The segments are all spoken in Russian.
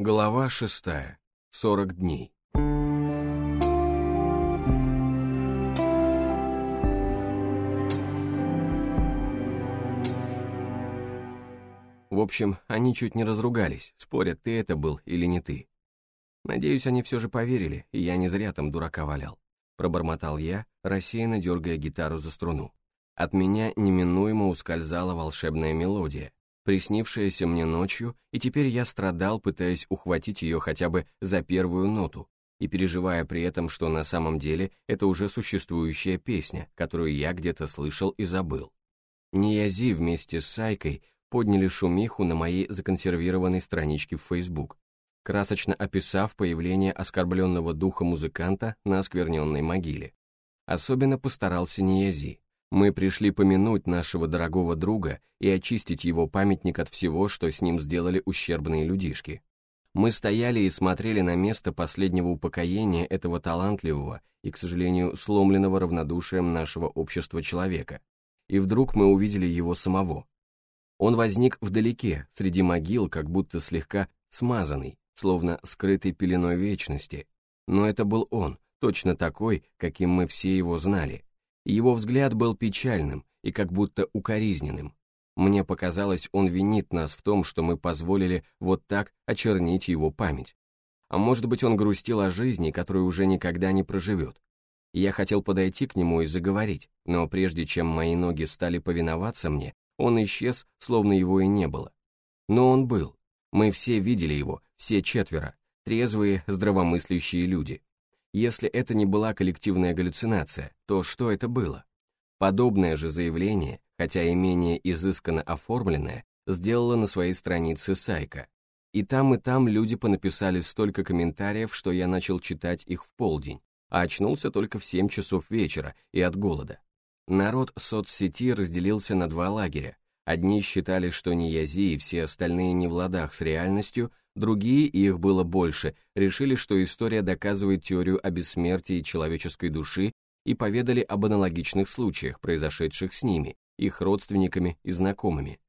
Глава шестая. Сорок дней. В общем, они чуть не разругались, спорят, ты это был или не ты. Надеюсь, они все же поверили, и я не зря там дурака валял. Пробормотал я, рассеянно дергая гитару за струну. От меня неминуемо ускользала волшебная мелодия, приснившаяся мне ночью, и теперь я страдал, пытаясь ухватить ее хотя бы за первую ноту, и переживая при этом, что на самом деле это уже существующая песня, которую я где-то слышал и забыл. Ниязи вместе с Сайкой подняли шумиху на моей законсервированной страничке в Facebook, красочно описав появление оскорбленного духа музыканта на оскверненной могиле. Особенно постарался Ниязи. Мы пришли помянуть нашего дорогого друга и очистить его памятник от всего, что с ним сделали ущербные людишки. Мы стояли и смотрели на место последнего упокоения этого талантливого и, к сожалению, сломленного равнодушием нашего общества человека. И вдруг мы увидели его самого. Он возник вдалеке, среди могил, как будто слегка смазанный, словно скрытый пеленой вечности. Но это был он, точно такой, каким мы все его знали. Его взгляд был печальным и как будто укоризненным. Мне показалось, он винит нас в том, что мы позволили вот так очернить его память. А может быть, он грустил о жизни, которую уже никогда не проживет. Я хотел подойти к нему и заговорить, но прежде чем мои ноги стали повиноваться мне, он исчез, словно его и не было. Но он был. Мы все видели его, все четверо, трезвые, здравомыслящие люди. Если это не была коллективная галлюцинация, то что это было? Подобное же заявление, хотя и менее изысканно оформленное, сделала на своей странице Сайка. И там, и там люди понаписали столько комментариев, что я начал читать их в полдень, а очнулся только в 7 часов вечера и от голода. Народ соцсети разделился на два лагеря. Одни считали, что Ниязи и все остальные не в ладах с реальностью, Другие, и их было больше, решили, что история доказывает теорию о бессмертии человеческой души и поведали об аналогичных случаях, произошедших с ними, их родственниками и знакомыми.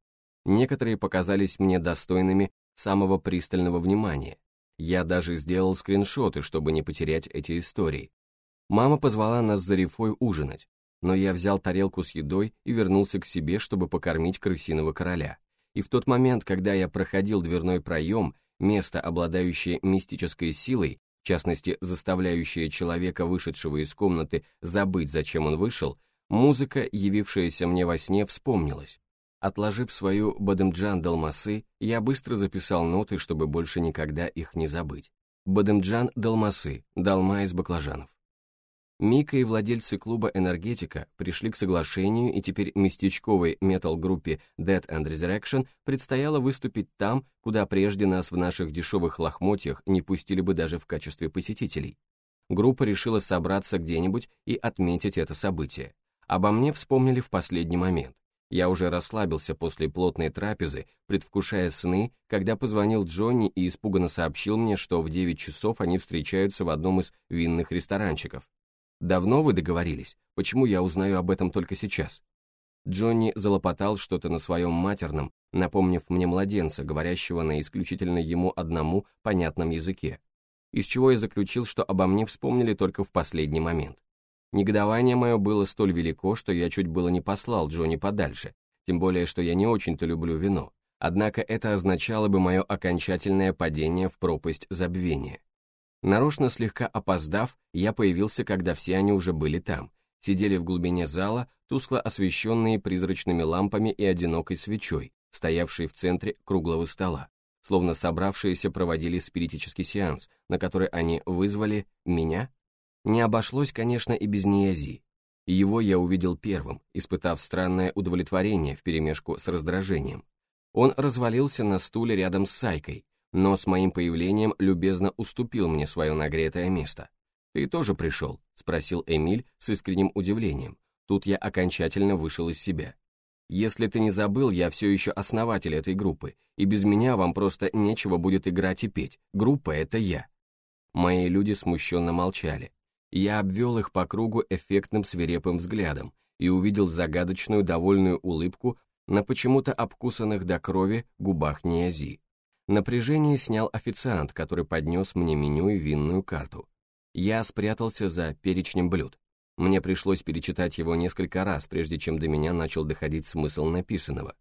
Некоторые показались мне достойными самого пристального внимания. Я даже сделал скриншоты, чтобы не потерять эти истории. Мама позвала нас за рифой ужинать, но я взял тарелку с едой и вернулся к себе, чтобы покормить крысиного короля. И в тот момент, когда я проходил дверной проем, место, обладающее мистической силой, в частности, заставляющее человека, вышедшего из комнаты, забыть, зачем он вышел, музыка, явившаяся мне во сне, вспомнилась. Отложив свою Бадемджан Далмасы, я быстро записал ноты, чтобы больше никогда их не забыть. Бадемджан Далмасы, долма из баклажанов. Мика и владельцы клуба «Энергетика» пришли к соглашению, и теперь местечковой метал-группе Dead and Resurrection предстояло выступить там, куда прежде нас в наших дешевых лохмотьях не пустили бы даже в качестве посетителей. Группа решила собраться где-нибудь и отметить это событие. Обо мне вспомнили в последний момент. Я уже расслабился после плотной трапезы, предвкушая сны, когда позвонил Джонни и испуганно сообщил мне, что в 9 часов они встречаются в одном из винных ресторанчиков. «Давно вы договорились? Почему я узнаю об этом только сейчас?» Джонни залопотал что-то на своем матерном, напомнив мне младенца, говорящего на исключительно ему одному понятном языке, из чего я заключил, что обо мне вспомнили только в последний момент. Негодование мое было столь велико, что я чуть было не послал Джонни подальше, тем более, что я не очень-то люблю вино, однако это означало бы мое окончательное падение в пропасть забвения. Нарочно слегка опоздав, я появился, когда все они уже были там, сидели в глубине зала, тускло освещенные призрачными лампами и одинокой свечой, стоявшей в центре круглого стола, словно собравшиеся проводили спиритический сеанс, на который они вызвали меня. Не обошлось, конечно, и без Ниязи. Его я увидел первым, испытав странное удовлетворение вперемешку с раздражением. Он развалился на стуле рядом с Сайкой, но с моим появлением любезно уступил мне свое нагретое место. «Ты тоже пришел?» — спросил Эмиль с искренним удивлением. Тут я окончательно вышел из себя. «Если ты не забыл, я все еще основатель этой группы, и без меня вам просто нечего будет играть и петь. Группа — это я». Мои люди смущенно молчали. Я обвел их по кругу эффектным свирепым взглядом и увидел загадочную довольную улыбку на почему-то обкусанных до крови губах Ниази. Напряжение снял официант, который поднес мне меню и винную карту. Я спрятался за перечнем блюд. Мне пришлось перечитать его несколько раз, прежде чем до меня начал доходить смысл написанного.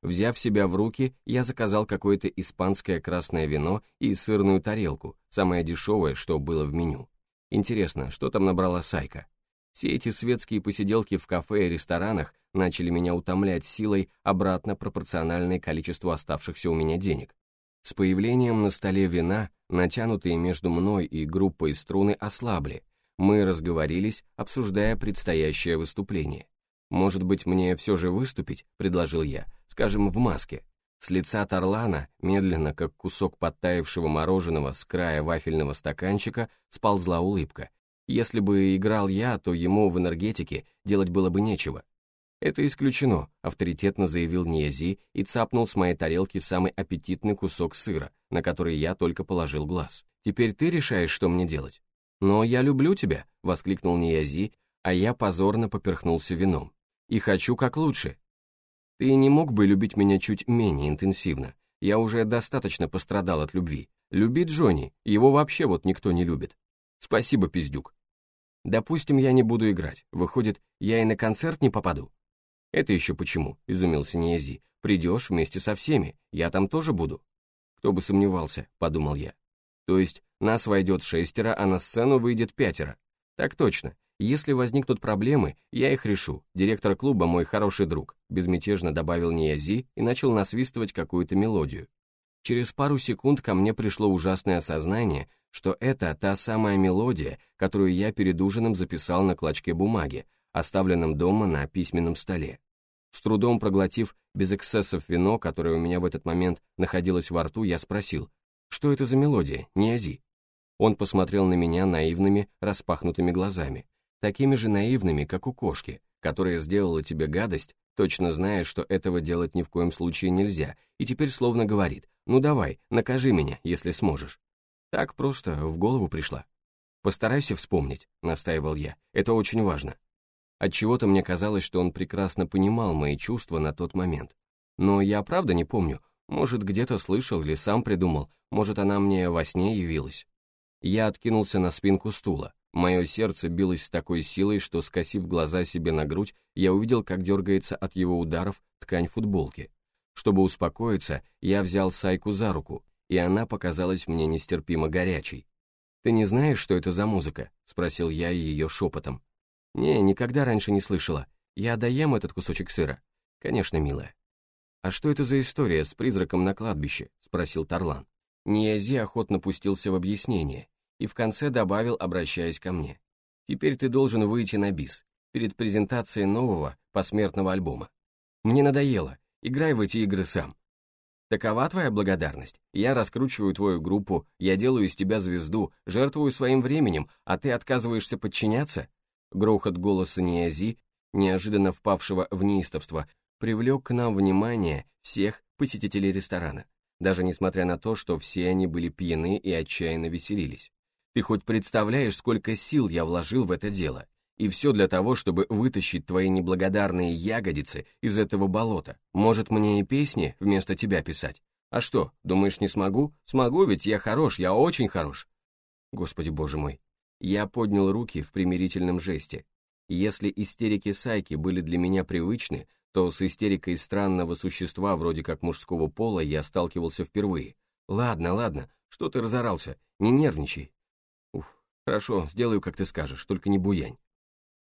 Взяв себя в руки, я заказал какое-то испанское красное вино и сырную тарелку, самое дешевое, что было в меню. Интересно, что там набрала Сайка? Все эти светские посиделки в кафе и ресторанах начали меня утомлять силой, обратно пропорциональной количеству оставшихся у меня денег. С появлением на столе вина, натянутые между мной и группой струны ослабли. Мы разговорились, обсуждая предстоящее выступление. «Может быть, мне все же выступить?» — предложил я, скажем, в маске. С лица Тарлана, медленно, как кусок подтаявшего мороженого с края вафельного стаканчика, сползла улыбка. Если бы играл я, то ему в энергетике делать было бы нечего. «Это исключено», — авторитетно заявил Ниези и цапнул с моей тарелки самый аппетитный кусок сыра, на который я только положил глаз. «Теперь ты решаешь, что мне делать?» «Но я люблю тебя», — воскликнул Ниези, а я позорно поперхнулся вином. «И хочу как лучше». «Ты не мог бы любить меня чуть менее интенсивно? Я уже достаточно пострадал от любви. Любит Джонни, его вообще вот никто не любит. Спасибо, пиздюк. Допустим, я не буду играть. Выходит, я и на концерт не попаду? «Это еще почему?» — изумился Ниези. «Придешь вместе со всеми, я там тоже буду». «Кто бы сомневался», — подумал я. «То есть нас войдет шестеро, а на сцену выйдет пятеро?» «Так точно. Если возникнут проблемы, я их решу. Директор клуба мой хороший друг», — безмятежно добавил Ниези и начал насвистывать какую-то мелодию. Через пару секунд ко мне пришло ужасное осознание, что это та самая мелодия, которую я перед ужином записал на клочке бумаги, оставленном дома на письменном столе. С трудом проглотив без эксцессов вино, которое у меня в этот момент находилось во рту, я спросил, что это за мелодия, не ази? Он посмотрел на меня наивными, распахнутыми глазами, такими же наивными, как у кошки, которая сделала тебе гадость, точно зная, что этого делать ни в коем случае нельзя, и теперь словно говорит, ну давай, накажи меня, если сможешь. Так просто в голову пришла. Постарайся вспомнить, настаивал я, это очень важно. Отчего-то мне казалось, что он прекрасно понимал мои чувства на тот момент. Но я правда не помню. Может, где-то слышал или сам придумал, может, она мне во сне явилась. Я откинулся на спинку стула. Мое сердце билось с такой силой, что, скосив глаза себе на грудь, я увидел, как дергается от его ударов ткань футболки. Чтобы успокоиться, я взял Сайку за руку, и она показалась мне нестерпимо горячей. «Ты не знаешь, что это за музыка?» — спросил я ее шепотом. «Не, никогда раньше не слышала. Я доем этот кусочек сыра». «Конечно, милая». «А что это за история с призраком на кладбище?» — спросил Тарлан. Ниази охотно пустился в объяснение и в конце добавил, обращаясь ко мне. «Теперь ты должен выйти на бис, перед презентацией нового посмертного альбома. Мне надоело, играй в эти игры сам. Такова твоя благодарность? Я раскручиваю твою группу, я делаю из тебя звезду, жертвую своим временем, а ты отказываешься подчиняться? Грохот голоса Ниази, неожиданно впавшего в неистовство, привлек к нам внимание всех посетителей ресторана, даже несмотря на то, что все они были пьяны и отчаянно веселились. Ты хоть представляешь, сколько сил я вложил в это дело? И все для того, чтобы вытащить твои неблагодарные ягодицы из этого болота. Может, мне и песни вместо тебя писать? А что, думаешь, не смогу? Смогу, ведь я хорош, я очень хорош. Господи боже мой, я поднял руки в примирительном жесте. Если истерики Сайки были для меня привычны, то с истерикой странного существа вроде как мужского пола я сталкивался впервые. Ладно, ладно, что ты разорался, не нервничай. Уф, хорошо, сделаю, как ты скажешь, только не буянь.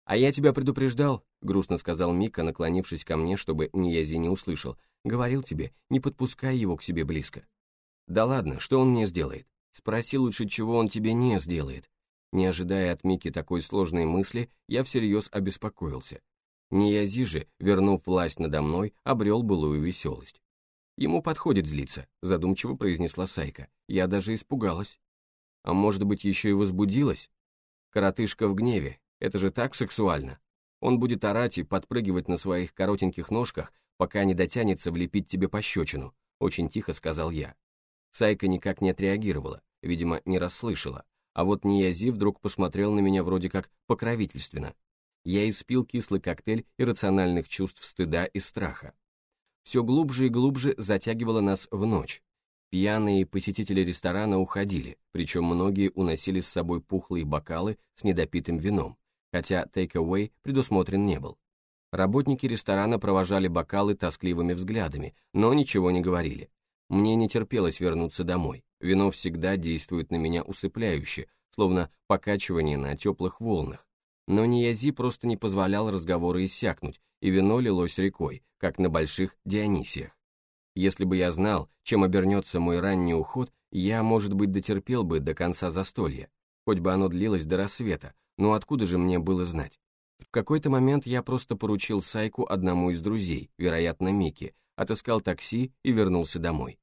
«А я тебя предупреждал», — грустно сказал Мика, наклонившись ко мне, чтобы Ниязи не услышал. «Говорил тебе, не подпускай его к себе близко». «Да ладно, что он мне сделает? Спроси лучше, чего он тебе не сделает. Не ожидая от Мики такой сложной мысли, я всерьез обеспокоился. Ниязи же, вернув власть надо мной, обрел былую веселость. «Ему подходит злиться», — задумчиво произнесла Сайка. Я даже испугалась. А может быть, еще и возбудилась? Коротышка в гневе, это же так сексуально. Он будет орать и подпрыгивать на своих коротеньких ножках, пока не дотянется влепить тебе пощечину, очень тихо сказал я. Сайка никак не отреагировала, видимо, не расслышала, а вот Ниязи вдруг посмотрел на меня вроде как покровительственно. Я испил кислый коктейль иррациональных чувств стыда и страха. Все глубже и глубже затягивало нас в ночь. Пьяные посетители ресторана уходили, причем многие уносили с собой пухлые бокалы с недопитым вином, хотя take-away предусмотрен не был. Работники ресторана провожали бокалы тоскливыми взглядами, но ничего не говорили. Мне не терпелось вернуться домой. Вино всегда действует на меня усыпляюще, словно покачивание на теплых волнах. Но Ниязи просто не позволял разговоры иссякнуть, и вино лилось рекой, как на больших Дионисиях. Если бы я знал, чем обернется мой ранний уход, я, может быть, дотерпел бы до конца застолья, хоть бы оно длилось до рассвета, но откуда же мне было знать? В какой-то момент я просто поручил Сайку одному из друзей, вероятно, Микки, отыскал такси и вернулся домой.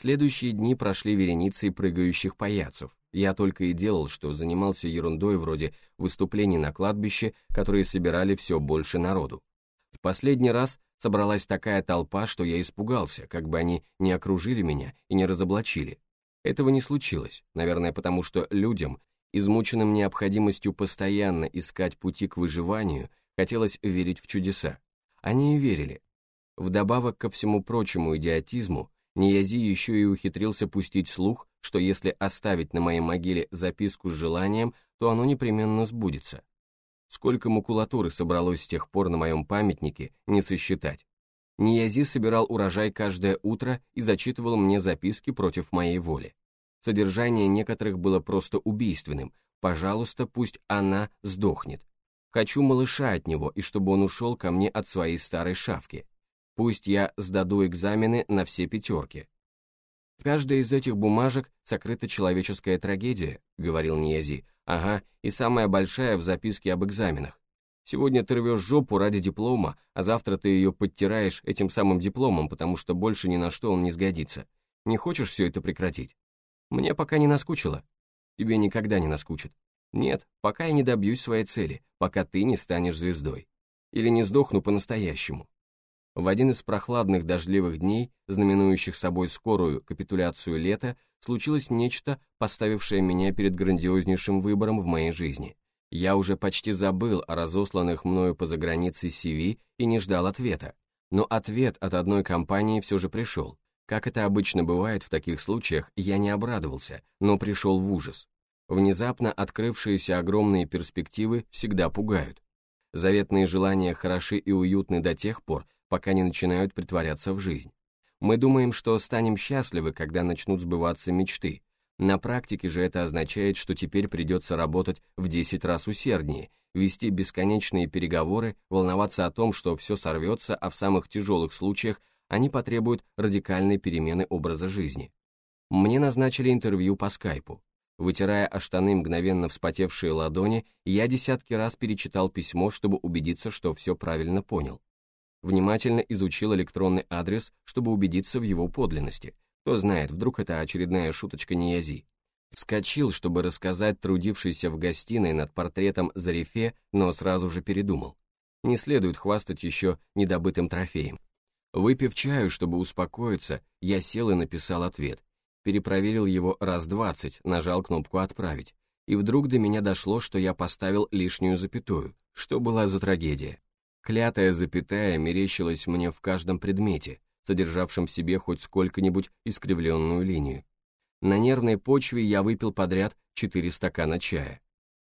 Следующие дни прошли вереницей прыгающих паяцев. Я только и делал, что занимался ерундой вроде выступлений на кладбище, которые собирали все больше народу. В последний раз собралась такая толпа, что я испугался, как бы они не окружили меня и не разоблачили. Этого не случилось, наверное, потому что людям, измученным необходимостью постоянно искать пути к выживанию, хотелось верить в чудеса. Они и верили. Вдобавок ко всему прочему идиотизму, Ниязи еще и ухитрился пустить слух, что если оставить на моей могиле записку с желанием, то оно непременно сбудется. Сколько макулатуры собралось с тех пор на моем памятнике, не сосчитать. Ниязи собирал урожай каждое утро и зачитывал мне записки против моей воли. Содержание некоторых было просто убийственным. Пожалуйста, пусть она сдохнет. Хочу малыша от него, и чтобы он ушел ко мне от своей старой шавки. Пусть я сдаду экзамены на все пятерки. В каждой из этих бумажек сокрыта человеческая трагедия, говорил Ниязи, Ага, и самая большая в записке об экзаменах. Сегодня ты рвешь жопу ради диплома, а завтра ты ее подтираешь этим самым дипломом, потому что больше ни на что он не сгодится. Не хочешь все это прекратить? Мне пока не наскучило. Тебе никогда не наскучит. Нет, пока я не добьюсь своей цели, пока ты не станешь звездой. Или не сдохну по-настоящему. В один из прохладных дождливых дней, знаменующих собой скорую капитуляцию лета, случилось нечто, поставившее меня перед грандиознейшим выбором в моей жизни. Я уже почти забыл о разосланных мною по загранице CV и не ждал ответа. Но ответ от одной компании все же пришел. Как это обычно бывает в таких случаях, я не обрадовался, но пришел в ужас. Внезапно открывшиеся огромные перспективы всегда пугают. Заветные желания хороши и уютны до тех пор, пока не начинают притворяться в жизнь. Мы думаем, что станем счастливы, когда начнут сбываться мечты. На практике же это означает, что теперь придется работать в 10 раз усерднее, вести бесконечные переговоры, волноваться о том, что все сорвется, а в самых тяжелых случаях они потребуют радикальной перемены образа жизни. Мне назначили интервью по скайпу. Вытирая о штаны мгновенно вспотевшие ладони, я десятки раз перечитал письмо, чтобы убедиться, что все правильно понял внимательно изучил электронный адрес, чтобы убедиться в его подлинности. Кто знает, вдруг это очередная шуточка Ниязи. Вскочил, чтобы рассказать трудившийся в гостиной над портретом Зарифе, но сразу же передумал. Не следует хвастать еще недобытым трофеем. Выпив чаю, чтобы успокоиться, я сел и написал ответ. Перепроверил его раз двадцать, нажал кнопку «Отправить». И вдруг до меня дошло, что я поставил лишнюю запятую. Что была за трагедия? Клятая запятая мерещилась мне в каждом предмете, содержавшем в себе хоть сколько-нибудь искривленную линию. На нервной почве я выпил подряд четыре стакана чая.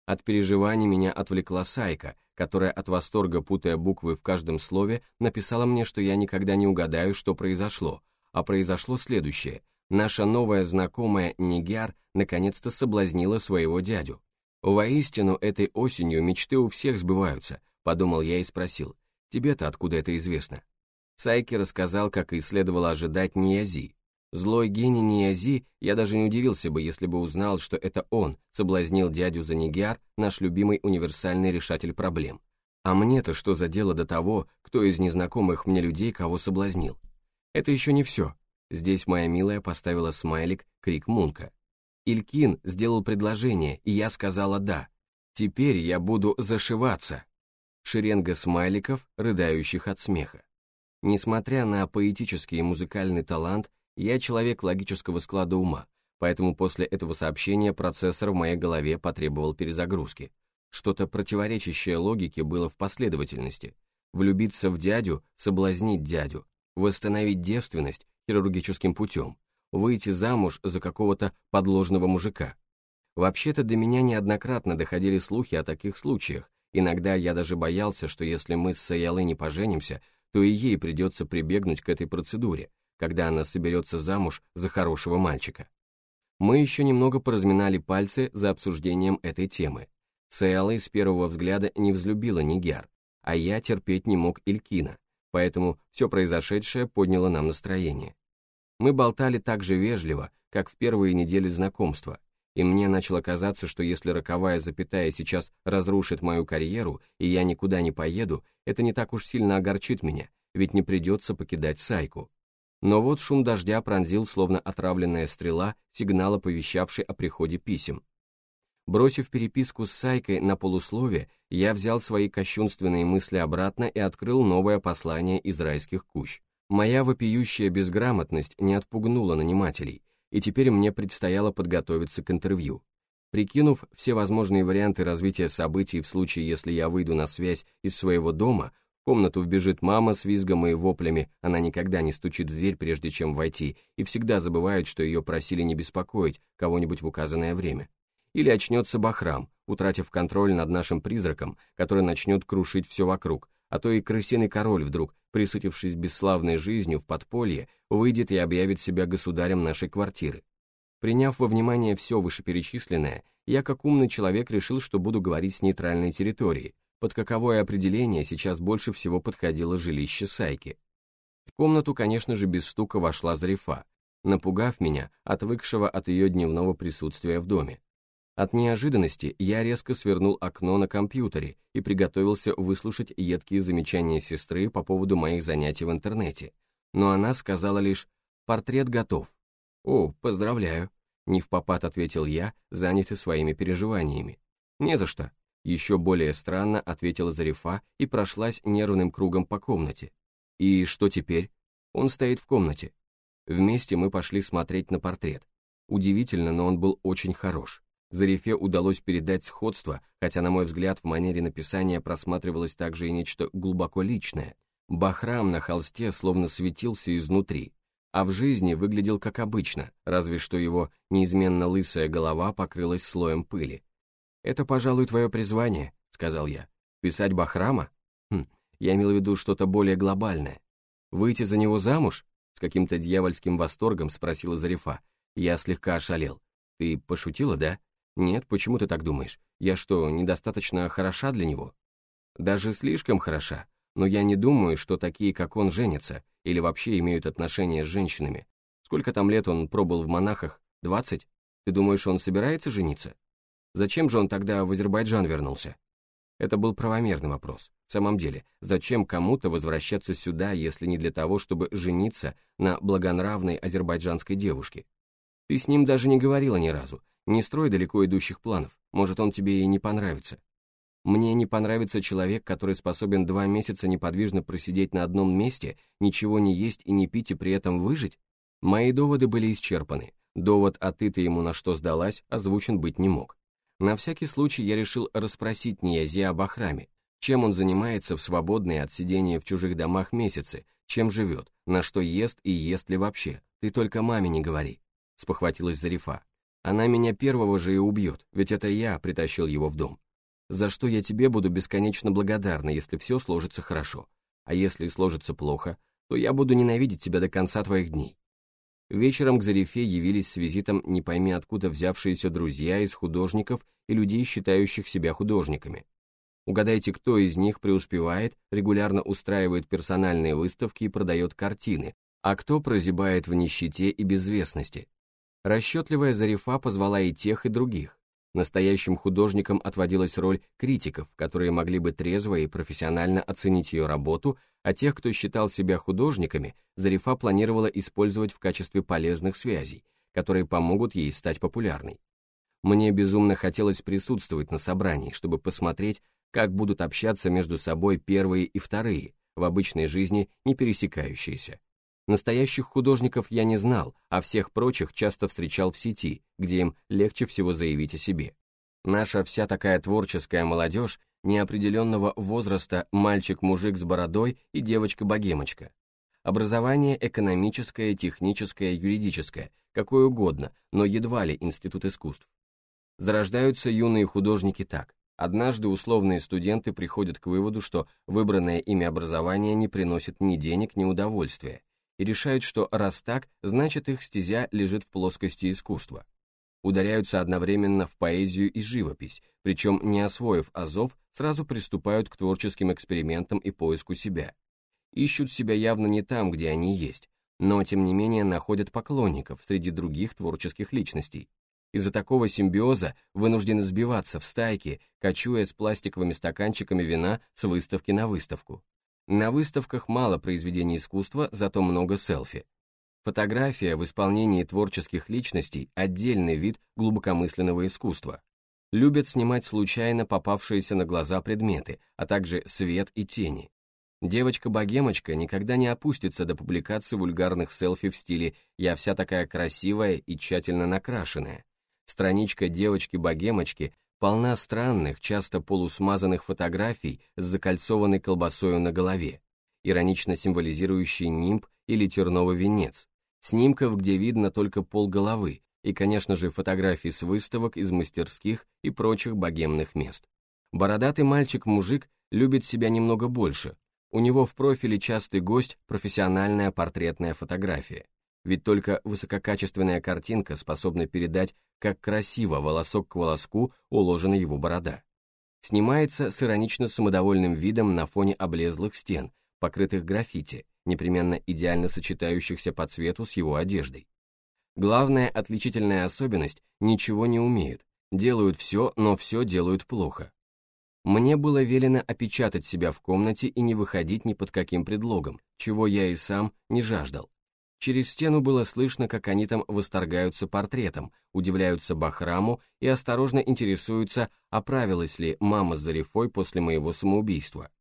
От переживаний меня отвлекла Сайка, которая от восторга, путая буквы в каждом слове, написала мне, что я никогда не угадаю, что произошло, а произошло следующее. Наша новая знакомая Нигяр наконец-то соблазнила своего дядю. Воистину, этой осенью мечты у всех сбываются, подумал я и спросил, тебе-то откуда это известно? Сайки рассказал, как и следовало ожидать Ниязи. Злой гений Ниязи, я даже не удивился бы, если бы узнал, что это он соблазнил дядю Занигяр, наш любимый универсальный решатель проблем. А мне-то что за дело до того, кто из незнакомых мне людей кого соблазнил? Это еще не все. Здесь моя милая поставила смайлик крик Мунка. Илькин сделал предложение, и я сказала «да». Теперь я буду зашиваться шеренга смайликов, рыдающих от смеха. Несмотря на поэтический и музыкальный талант, я человек логического склада ума, поэтому после этого сообщения процессор в моей голове потребовал перезагрузки. Что-то противоречащее логике было в последовательности. Влюбиться в дядю, соблазнить дядю, восстановить девственность хирургическим путем, выйти замуж за какого-то подложного мужика. Вообще-то до меня неоднократно доходили слухи о таких случаях, иногда я даже боялся, что если мы с Саялой не поженимся, то и ей придется прибегнуть к этой процедуре, когда она соберется замуж за хорошего мальчика. Мы еще немного поразминали пальцы за обсуждением этой темы. Саялой с первого взгляда не взлюбила Нигер, а я терпеть не мог Илькина, поэтому все произошедшее подняло нам настроение. Мы болтали так же вежливо, как в первые недели знакомства, и мне начало казаться, что если роковая запятая сейчас разрушит мою карьеру, и я никуда не поеду, это не так уж сильно огорчит меня, ведь не придется покидать Сайку. Но вот шум дождя пронзил, словно отравленная стрела, сигнал, оповещавший о приходе писем. Бросив переписку с Сайкой на полуслове, я взял свои кощунственные мысли обратно и открыл новое послание из райских кущ. Моя вопиющая безграмотность не отпугнула нанимателей, и теперь мне предстояло подготовиться к интервью. Прикинув все возможные варианты развития событий в случае, если я выйду на связь из своего дома, в комнату вбежит мама с визгом и воплями, она никогда не стучит в дверь, прежде чем войти, и всегда забывает, что ее просили не беспокоить кого-нибудь в указанное время. Или очнется Бахрам, утратив контроль над нашим призраком, который начнет крушить все вокруг, а то и крысиный король вдруг, присытившись бесславной жизнью в подполье, выйдет и объявит себя государем нашей квартиры. Приняв во внимание все вышеперечисленное, я как умный человек решил, что буду говорить с нейтральной территории, под каковое определение сейчас больше всего подходило жилище Сайки. В комнату, конечно же, без стука вошла Зарифа, напугав меня, отвыкшего от ее дневного присутствия в доме. От неожиданности я резко свернул окно на компьютере и приготовился выслушать едкие замечания сестры по поводу моих занятий в интернете. Но она сказала лишь «портрет готов». «О, поздравляю», — не в попад ответил я, занятый своими переживаниями. «Не за что», — еще более странно ответила Зарифа и прошлась нервным кругом по комнате. «И что теперь?» Он стоит в комнате. Вместе мы пошли смотреть на портрет. Удивительно, но он был очень хорош. Зарифе удалось передать сходство, хотя, на мой взгляд, в манере написания просматривалось также и нечто глубоко личное. Бахрам на холсте словно светился изнутри, а в жизни выглядел как обычно, разве что его неизменно лысая голова покрылась слоем пыли. «Это, пожалуй, твое призвание», — сказал я. «Писать Бахрама? Хм, я имел в виду что-то более глобальное. Выйти за него замуж?» С каким-то дьявольским восторгом спросила Зарифа. Я слегка ошалел. «Ты пошутила, да?» «Нет, почему ты так думаешь? Я что, недостаточно хороша для него?» «Даже слишком хороша, но я не думаю, что такие, как он, женятся или вообще имеют отношения с женщинами. Сколько там лет он пробыл в монахах? Двадцать? Ты думаешь, он собирается жениться? Зачем же он тогда в Азербайджан вернулся?» Это был правомерный вопрос. В самом деле, зачем кому-то возвращаться сюда, если не для того, чтобы жениться на благонравной азербайджанской девушке? Ты с ним даже не говорила ни разу, не строй далеко идущих планов, может он тебе и не понравится. Мне не понравится человек, который способен два месяца неподвижно просидеть на одном месте, ничего не есть и не пить и при этом выжить? Мои доводы были исчерпаны. Довод «а ты-то ему на что сдалась» озвучен быть не мог. На всякий случай я решил расспросить Ниязи об Ахраме, чем он занимается в свободные от сидения в чужих домах месяцы, чем живет, на что ест и ест ли вообще. Ты только маме не говори, спохватилась Зарифа. Она меня первого же и убьет, ведь это я притащил его в дом. За что я тебе буду бесконечно благодарна, если все сложится хорошо. А если сложится плохо, то я буду ненавидеть тебя до конца твоих дней. Вечером к Зарифе явились с визитом не пойми откуда взявшиеся друзья из художников и людей, считающих себя художниками. Угадайте, кто из них преуспевает, регулярно устраивает персональные выставки и продает картины, а кто прозябает в нищете и безвестности, Расчетливая Зарифа позвала и тех, и других. Настоящим художникам отводилась роль критиков, которые могли бы трезво и профессионально оценить ее работу, а тех, кто считал себя художниками, Зарифа планировала использовать в качестве полезных связей, которые помогут ей стать популярной. Мне безумно хотелось присутствовать на собрании, чтобы посмотреть, как будут общаться между собой первые и вторые, в обычной жизни не пересекающиеся. Настоящих художников я не знал, а всех прочих часто встречал в сети, где им легче всего заявить о себе. Наша вся такая творческая молодежь неопределенного возраста мальчик-мужик с бородой и девочка-богемочка. Образование экономическое, техническое, юридическое, какой угодно, но едва ли институт искусств. Зарождаются юные художники так. Однажды условные студенты приходят к выводу, что выбранное ими образование не приносит ни денег, ни удовольствия, и решают, что раз так, значит их стезя лежит в плоскости искусства. Ударяются одновременно в поэзию и живопись, причем не освоив азов, сразу приступают к творческим экспериментам и поиску себя. Ищут себя явно не там, где они есть, но тем не менее находят поклонников среди других творческих личностей, из-за такого симбиоза вынуждены сбиваться в стайки, кочуя с пластиковыми стаканчиками вина с выставки на выставку. На выставках мало произведений искусства, зато много селфи. Фотография в исполнении творческих личностей – отдельный вид глубокомысленного искусства. Любят снимать случайно попавшиеся на глаза предметы, а также свет и тени. Девочка-богемочка никогда не опустится до публикации вульгарных селфи в стиле «я вся такая красивая и тщательно накрашенная», Страничка девочки-богемочки полна странных, часто полусмазанных фотографий с закольцованной колбасою на голове, иронично символизирующий нимб или терновый венец, снимков, где видно только пол головы, и, конечно же, фотографии с выставок из мастерских и прочих богемных мест. Бородатый мальчик-мужик любит себя немного больше, у него в профиле частый гость профессиональная портретная фотография, ведь только высококачественная картинка способна передать, как красиво волосок к волоску уложена его борода. Снимается с иронично самодовольным видом на фоне облезлых стен, покрытых граффити, непременно идеально сочетающихся по цвету с его одеждой. Главная отличительная особенность – ничего не умеют, делают все, но все делают плохо. Мне было велено опечатать себя в комнате и не выходить ни под каким предлогом, чего я и сам не жаждал. Через стену было слышно, как они там восторгаются портретом, удивляются Бахраму и осторожно интересуются, оправилась ли мама с Зарифой после моего самоубийства.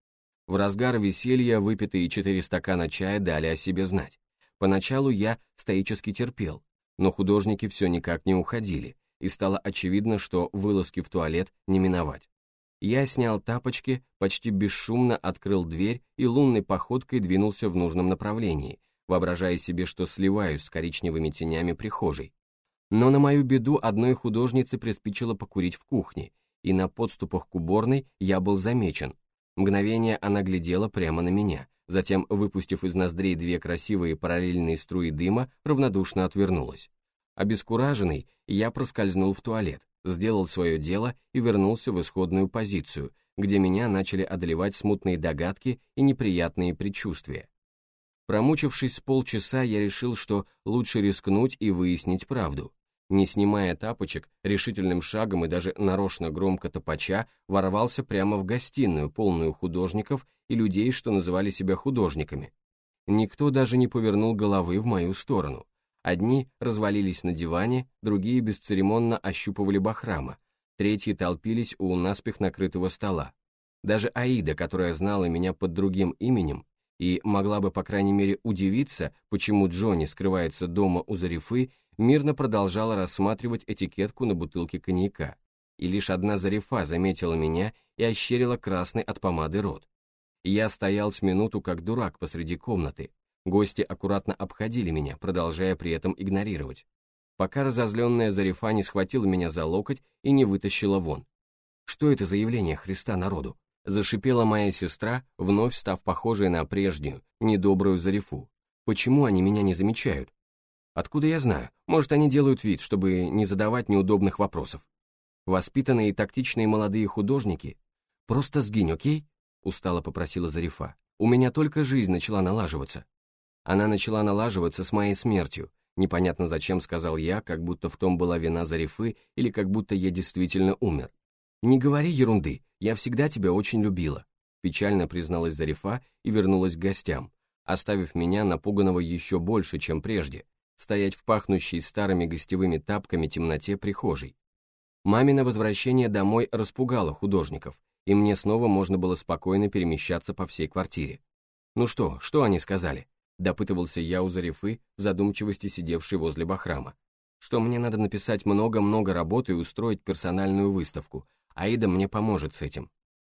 В разгар веселья выпитые четыре стакана чая дали о себе знать. Поначалу я стоически терпел, но художники все никак не уходили, и стало очевидно, что вылазки в туалет не миновать. Я снял тапочки, почти бесшумно открыл дверь и лунной походкой двинулся в нужном направлении, воображая себе, что сливаюсь с коричневыми тенями прихожей. Но на мою беду одной художнице приспичило покурить в кухне, и на подступах к уборной я был замечен. Мгновение она глядела прямо на меня, затем, выпустив из ноздрей две красивые параллельные струи дыма, равнодушно отвернулась. Обескураженный, я проскользнул в туалет, сделал свое дело и вернулся в исходную позицию, где меня начали одолевать смутные догадки и неприятные предчувствия. Промучившись полчаса, я решил, что лучше рискнуть и выяснить правду. Не снимая тапочек, решительным шагом и даже нарочно громко топача ворвался прямо в гостиную, полную художников и людей, что называли себя художниками. Никто даже не повернул головы в мою сторону. Одни развалились на диване, другие бесцеремонно ощупывали бахрама, третьи толпились у наспех накрытого стола. Даже Аида, которая знала меня под другим именем, и могла бы, по крайней мере, удивиться, почему Джонни скрывается дома у Зарифы, мирно продолжала рассматривать этикетку на бутылке коньяка. И лишь одна Зарифа заметила меня и ощерила красный от помады рот. Я стоял с минуту как дурак посреди комнаты. Гости аккуратно обходили меня, продолжая при этом игнорировать. Пока разозленная Зарифа не схватила меня за локоть и не вытащила вон. Что это за явление Христа народу? Зашипела моя сестра, вновь став похожей на прежнюю, недобрую Зарифу. Почему они меня не замечают? Откуда я знаю? Может, они делают вид, чтобы не задавать неудобных вопросов. Воспитанные и тактичные молодые художники? Просто сгинь, окей? Устало попросила Зарифа. У меня только жизнь начала налаживаться. Она начала налаживаться с моей смертью. Непонятно зачем сказал я, как будто в том была вина Зарифы или как будто я действительно умер. «Не говори ерунды, я всегда тебя очень любила», печально призналась Зарифа и вернулась к гостям, оставив меня напуганного еще больше, чем прежде, стоять в пахнущей старыми гостевыми тапками темноте прихожей. Мамино возвращение домой распугало художников, и мне снова можно было спокойно перемещаться по всей квартире. «Ну что, что они сказали?» — допытывался я у Зарифы, в задумчивости сидевшей возле Бахрама. «Что мне надо написать много-много работы и устроить персональную выставку, Аида мне поможет с этим.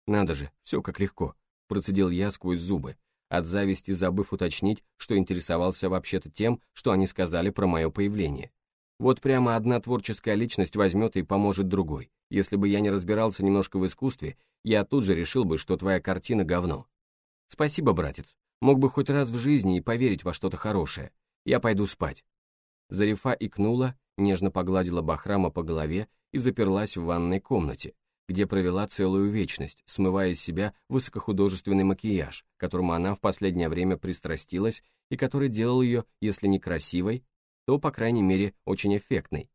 Надо же, все как легко, процедил я сквозь зубы, от зависти забыв уточнить, что интересовался вообще-то тем, что они сказали про мое появление. Вот прямо одна творческая личность возьмет и поможет другой. Если бы я не разбирался немножко в искусстве, я тут же решил бы, что твоя картина говно. Спасибо, братец. Мог бы хоть раз в жизни и поверить во что-то хорошее. Я пойду спать. Зарифа икнула, нежно погладила Бахрама по голове и заперлась в ванной комнате, где провела целую вечность, смывая из себя высокохудожественный макияж, которому она в последнее время пристрастилась и который делал ее, если не красивой, то, по крайней мере, очень эффектной.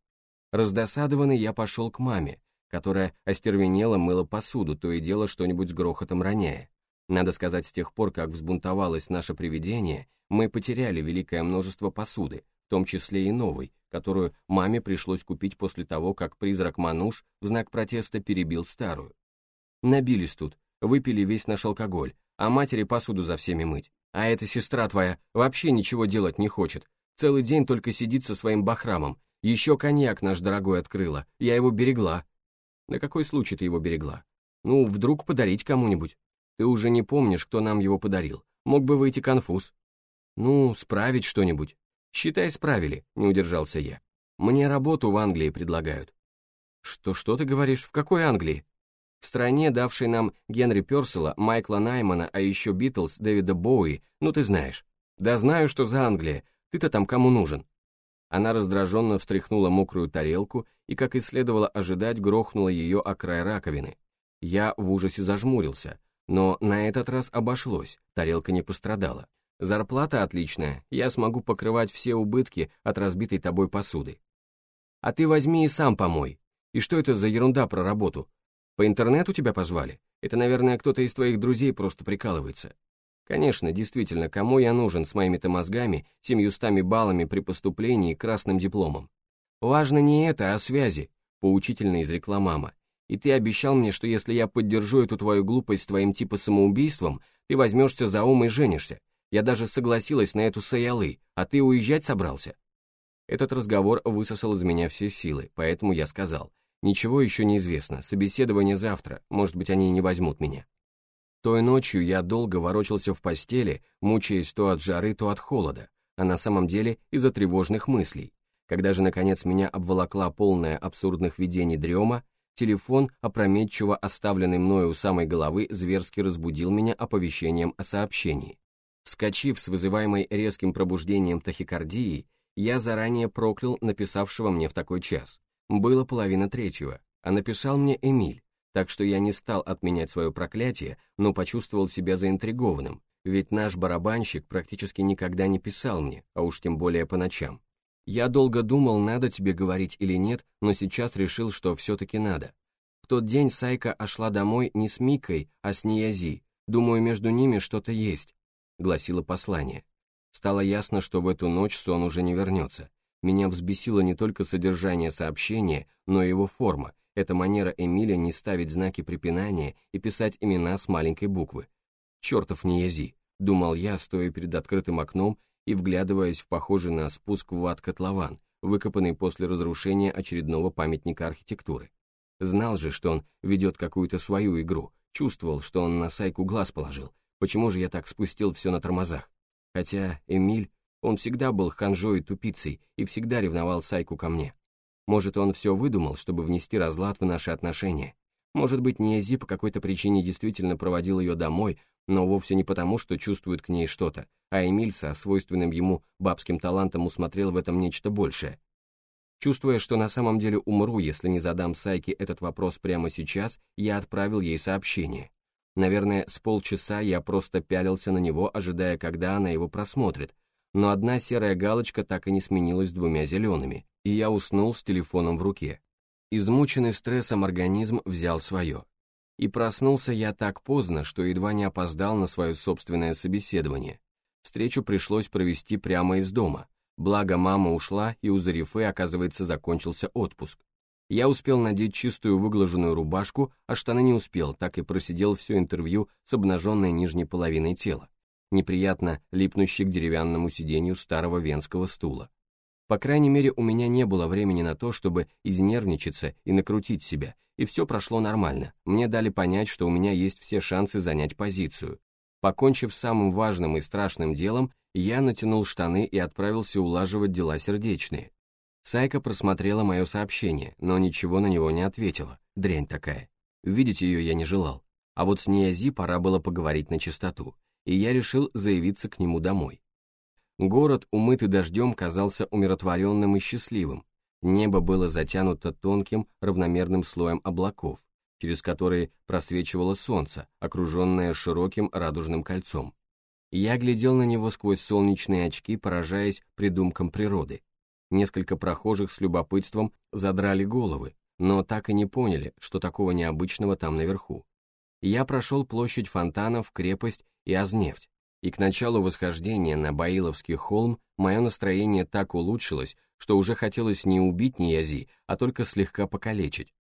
Раздосадованный я пошел к маме, которая остервенела мыла посуду, то и дело что-нибудь с грохотом роняя. Надо сказать, с тех пор, как взбунтовалось наше привидение, мы потеряли великое множество посуды, том числе и новой, которую маме пришлось купить после того, как призрак Мануш в знак протеста перебил старую. Набились тут, выпили весь наш алкоголь, а матери посуду за всеми мыть. А эта сестра твоя вообще ничего делать не хочет, целый день только сидит со своим бахрамом, еще коньяк наш дорогой открыла, я его берегла. На какой случай ты его берегла? Ну, вдруг подарить кому-нибудь. Ты уже не помнишь, кто нам его подарил. Мог бы выйти конфуз. Ну, справить что-нибудь. «Считай, справили», — не удержался я. «Мне работу в Англии предлагают». «Что-что ты говоришь? В какой Англии?» «В стране, давшей нам Генри Персела, Майкла Наймана, а еще Битлз, Дэвида Боуи, ну ты знаешь». «Да знаю, что за Англия. Ты-то там кому нужен?» Она раздраженно встряхнула мокрую тарелку и, как и следовало ожидать, грохнула ее о край раковины. Я в ужасе зажмурился, но на этот раз обошлось, тарелка не пострадала. Зарплата отличная, я смогу покрывать все убытки от разбитой тобой посуды. А ты возьми и сам помой. И что это за ерунда про работу? По интернету тебя позвали? Это, наверное, кто-то из твоих друзей просто прикалывается. Конечно, действительно, кому я нужен с моими-то мозгами, семьюстами баллами при поступлении и красным дипломом? Важно не это, а связи, поучительно изрекла мама. И ты обещал мне, что если я поддержу эту твою глупость твоим типа самоубийством, ты возьмешься за ум и женишься. Я даже согласилась на эту Саялы, а ты уезжать собрался?» Этот разговор высосал из меня все силы, поэтому я сказал, «Ничего еще не известно, собеседование завтра, может быть, они не возьмут меня». Той ночью я долго ворочался в постели, мучаясь то от жары, то от холода, а на самом деле из-за тревожных мыслей. Когда же, наконец, меня обволокла полная абсурдных видений дрема, телефон, опрометчиво оставленный мною у самой головы, зверски разбудил меня оповещением о сообщении. Вскочив с вызываемой резким пробуждением тахикардии, я заранее проклял написавшего мне в такой час. Было половина третьего, а написал мне Эмиль, так что я не стал отменять свое проклятие, но почувствовал себя заинтригованным, ведь наш барабанщик практически никогда не писал мне, а уж тем более по ночам. Я долго думал, надо тебе говорить или нет, но сейчас решил, что все-таки надо. В тот день Сайка ошла домой не с Микой, а с Ниязи. Думаю, между ними что-то есть гласило послание. Стало ясно, что в эту ночь сон уже не вернется. Меня взбесило не только содержание сообщения, но и его форма, эта манера Эмиля не ставить знаки препинания и писать имена с маленькой буквы. «Чертов не язи», — думал я, стоя перед открытым окном и вглядываясь в похожий на спуск в ад котлован, выкопанный после разрушения очередного памятника архитектуры. Знал же, что он ведет какую-то свою игру, чувствовал, что он на сайку глаз положил, Почему же я так спустил все на тормозах? Хотя Эмиль, он всегда был ханжой и тупицей и всегда ревновал Сайку ко мне. Может, он все выдумал, чтобы внести разлад в наши отношения. Может быть, Ниези по какой-то причине действительно проводил ее домой, но вовсе не потому, что чувствует к ней что-то, а Эмиль со свойственным ему бабским талантом усмотрел в этом нечто большее. Чувствуя, что на самом деле умру, если не задам Сайке этот вопрос прямо сейчас, я отправил ей сообщение. Наверное, с полчаса я просто пялился на него, ожидая, когда она его просмотрит, но одна серая галочка так и не сменилась двумя зелеными, и я уснул с телефоном в руке. Измученный стрессом организм взял свое. И проснулся я так поздно, что едва не опоздал на свое собственное собеседование. Встречу пришлось провести прямо из дома, благо мама ушла, и у Зарифы, оказывается, закончился отпуск. Я успел надеть чистую выглаженную рубашку, а штаны не успел, так и просидел все интервью с обнаженной нижней половиной тела, неприятно липнущей к деревянному сиденью старого венского стула. По крайней мере, у меня не было времени на то, чтобы изнервничаться и накрутить себя, и все прошло нормально. Мне дали понять, что у меня есть все шансы занять позицию. Покончив с самым важным и страшным делом, я натянул штаны и отправился улаживать дела сердечные. Сайка просмотрела мое сообщение, но ничего на него не ответила, дрянь такая. Видеть ее я не желал. А вот с Ниязи пора было поговорить на чистоту, и я решил заявиться к нему домой. Город, умытый дождем, казался умиротворенным и счастливым. Небо было затянуто тонким равномерным слоем облаков, через которые просвечивало солнце, окруженное широким радужным кольцом. Я глядел на него сквозь солнечные очки, поражаясь придумкам природы. Несколько прохожих с любопытством задрали головы, но так и не поняли, что такого необычного там наверху. Я прошел площадь фонтанов, крепость и Ознефть, и к началу восхождения на Баиловский холм мое настроение так улучшилось, что уже хотелось не убить Ниязи, а только слегка покалечить.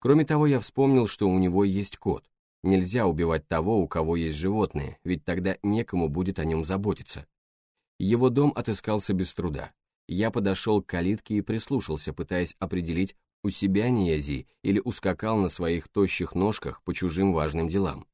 Кроме того, я вспомнил, что у него есть кот. Нельзя убивать того, у кого есть животные, ведь тогда некому будет о нем заботиться. Его дом отыскался без труда. Я подошел к калитке и прислушался, пытаясь определить, у себя Ниязи или ускакал на своих тощих ножках по чужим важным делам.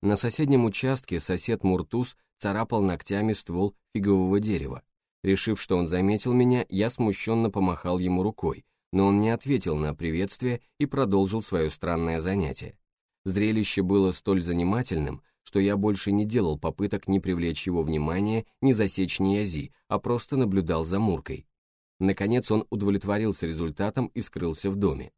На соседнем участке сосед Муртуз царапал ногтями ствол фигового дерева. Решив, что он заметил меня, я смущенно помахал ему рукой, но он не ответил на приветствие и продолжил свое странное занятие. Зрелище было столь занимательным, что я больше не делал попыток ни привлечь его внимание, ни засечь Ниязи, а просто наблюдал за Муркой. Наконец он удовлетворился результатом и скрылся в доме.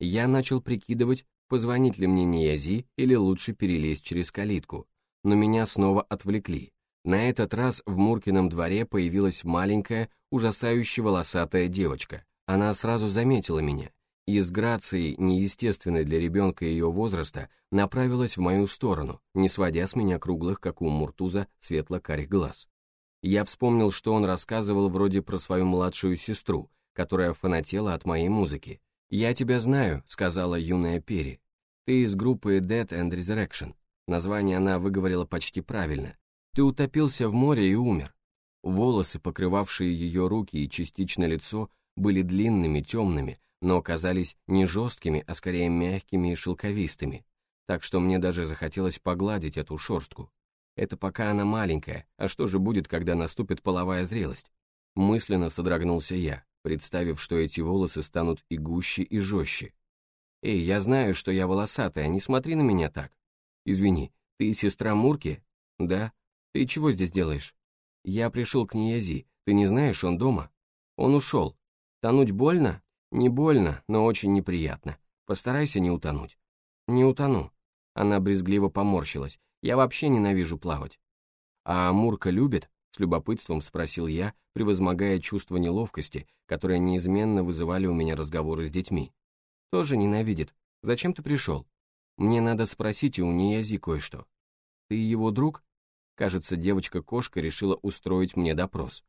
Я начал прикидывать, позвонить ли мне Ниязи или лучше перелезть через калитку, но меня снова отвлекли. На этот раз в Муркином дворе появилась маленькая, ужасающе волосатая девочка, она сразу заметила меня и с грацией, неестественной для ребенка ее возраста, направилась в мою сторону, не сводя с меня круглых, как у Муртуза, светло-карих глаз. Я вспомнил, что он рассказывал вроде про свою младшую сестру, которая фанатела от моей музыки. «Я тебя знаю», — сказала юная Пери. «Ты из группы Dead and Resurrection». Название она выговорила почти правильно. «Ты утопился в море и умер». Волосы, покрывавшие ее руки и частично лицо, были длинными, темными, но казались не жесткими, а скорее мягкими и шелковистыми, так что мне даже захотелось погладить эту шерстку. Это пока она маленькая, а что же будет, когда наступит половая зрелость? Мысленно содрогнулся я, представив, что эти волосы станут и гуще, и жестче. «Эй, я знаю, что я волосатая, не смотри на меня так. Извини, ты сестра Мурки?» «Да. Ты чего здесь делаешь?» «Я пришел к Ниязи. Ты не знаешь, он дома?» «Он ушел. Тонуть больно? Не больно, но очень неприятно. Постарайся не утонуть. Не утону. Она брезгливо поморщилась. Я вообще ненавижу плавать. А Мурка любит? С любопытством спросил я, превозмогая чувство неловкости, которое неизменно вызывали у меня разговоры с детьми. Тоже ненавидит. Зачем ты пришел? Мне надо спросить у Ниязи кое-что. Ты его друг? Кажется, девочка-кошка решила устроить мне допрос.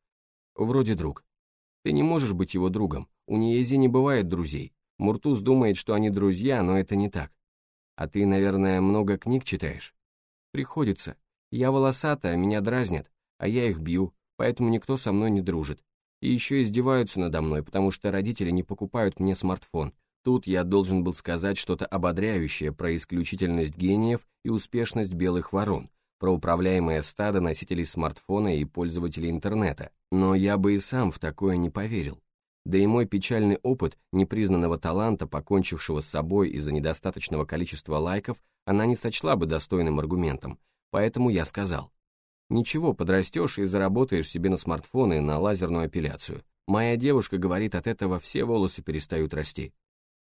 Вроде друг. Ты не можешь быть его другом, у Ниези не бывает друзей. Муртуз думает, что они друзья, но это не так. А ты, наверное, много книг читаешь? Приходится. Я волосатая, меня дразнят, а я их бью, поэтому никто со мной не дружит. И еще издеваются надо мной, потому что родители не покупают мне смартфон. Тут я должен был сказать что-то ободряющее про исключительность гениев и успешность белых ворон, про управляемое стадо носителей смартфона и пользователей интернета, но я бы и сам в такое не поверил. Да и мой печальный опыт непризнанного таланта, покончившего с собой из-за недостаточного количества лайков, она не сочла бы достойным аргументом, поэтому я сказал. Ничего, подрастешь и заработаешь себе на смартфон и на лазерную апелляцию. Моя девушка говорит, от этого все волосы перестают расти.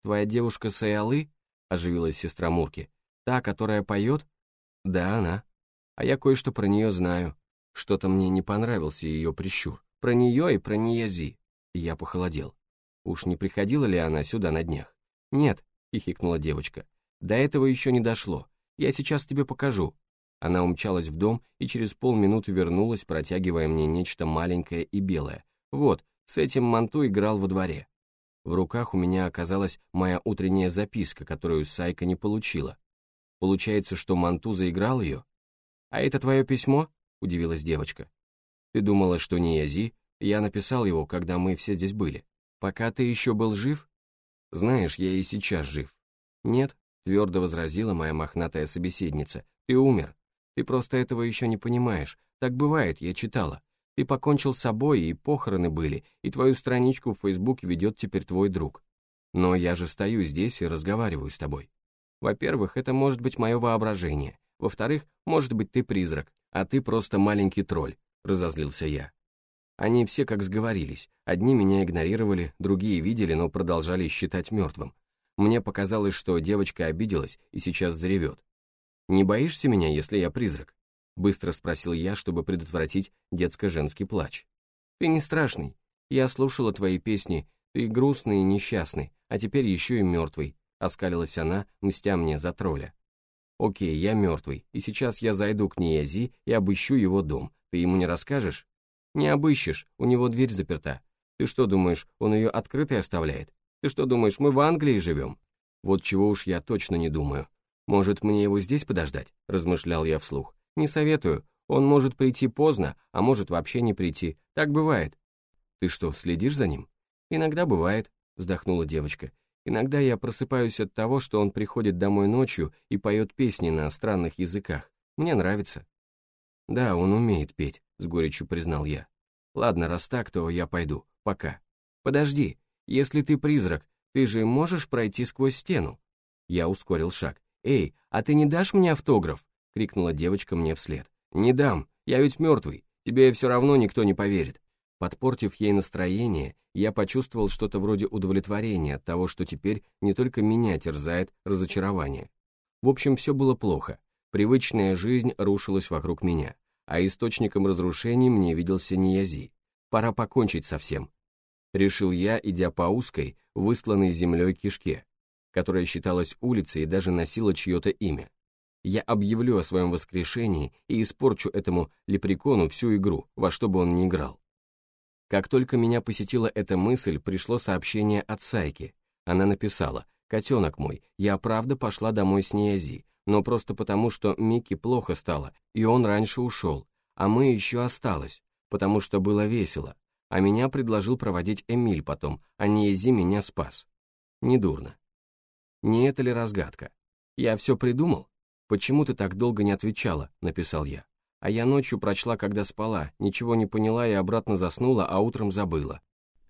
Твоя девушка Саялы? Оживилась сестра Мурки. Та, которая поет? Да, она. А я кое-что про нее знаю. Что-то мне не понравился ее прищур. Про нее и про Ниязи. Я похолодел. Уж не приходила ли она сюда на днях? Нет, хихикнула девочка. До этого еще не дошло. Я сейчас тебе покажу. Она умчалась в дом и через полминуты вернулась, протягивая мне нечто маленькое и белое. Вот, с этим Манту играл во дворе. В руках у меня оказалась моя утренняя записка, которую Сайка не получила. Получается, что Манту заиграл ее? «А это твое письмо?» — удивилась девочка. «Ты думала, что не Язи? Я написал его, когда мы все здесь были. Пока ты еще был жив?» «Знаешь, я и сейчас жив». «Нет», — твердо возразила моя мохнатая собеседница. «Ты умер. Ты просто этого еще не понимаешь. Так бывает, я читала. Ты покончил с собой, и похороны были, и твою страничку в Фейсбуке ведет теперь твой друг. Но я же стою здесь и разговариваю с тобой. Во-первых, это может быть мое воображение. Во-вторых, может быть ты призрак, а ты просто маленький тролль, разозлился я. Они все как сговорились. Одни меня игнорировали, другие видели, но продолжали считать мертвым. Мне показалось, что девочка обиделась и сейчас заревет. «Не боишься меня, если я призрак?» Быстро спросил я, чтобы предотвратить детско-женский плач. «Ты не страшный. Я слушала твои песни. Ты грустный и несчастный, а теперь еще и мертвый», — оскалилась она, мстя мне за тролля. «Окей, я мертвый, и сейчас я зайду к Ниязи и обыщу его дом. Ты ему не расскажешь?» «Не обыщешь, у него дверь заперта. Ты что думаешь, он ее открытой оставляет? Ты что думаешь, мы в Англии живем?» «Вот чего уж я точно не думаю. Может, мне его здесь подождать?» — размышлял я вслух. Не советую. Он может прийти поздно, а может вообще не прийти. Так бывает. Ты что, следишь за ним? Иногда бывает, вздохнула девочка. Иногда я просыпаюсь от того, что он приходит домой ночью и поет песни на странных языках. Мне нравится. Да, он умеет петь, с горечью признал я. Ладно, раз так, то я пойду. Пока. Подожди, если ты призрак, ты же можешь пройти сквозь стену? Я ускорил шаг. Эй, а ты не дашь мне автограф? крикнула девочка мне вслед. «Не дам, я ведь мертвый, тебе все равно никто не поверит». Подпортив ей настроение, я почувствовал что-то вроде удовлетворения от того, что теперь не только меня терзает разочарование. В общем, все было плохо. Привычная жизнь рушилась вокруг меня, а источником разрушений мне виделся Ниязи. Пора покончить со всем. Решил я, идя по узкой, высланной землей кишке, которая считалась улицей и даже носила чье-то имя я объявлю о своем воскрешении и испорчу этому лепрекону всю игру, во что бы он ни играл. Как только меня посетила эта мысль, пришло сообщение от Сайки. Она написала, «Котенок мой, я правда пошла домой с Ниязи, но просто потому, что Микки плохо стало, и он раньше ушел, а мы еще осталось, потому что было весело, а меня предложил проводить Эмиль потом, а Ниязи меня спас. Недурно. Не это ли разгадка? Я все придумал? «Почему ты так долго не отвечала?» — написал я. А я ночью прочла, когда спала, ничего не поняла и обратно заснула, а утром забыла.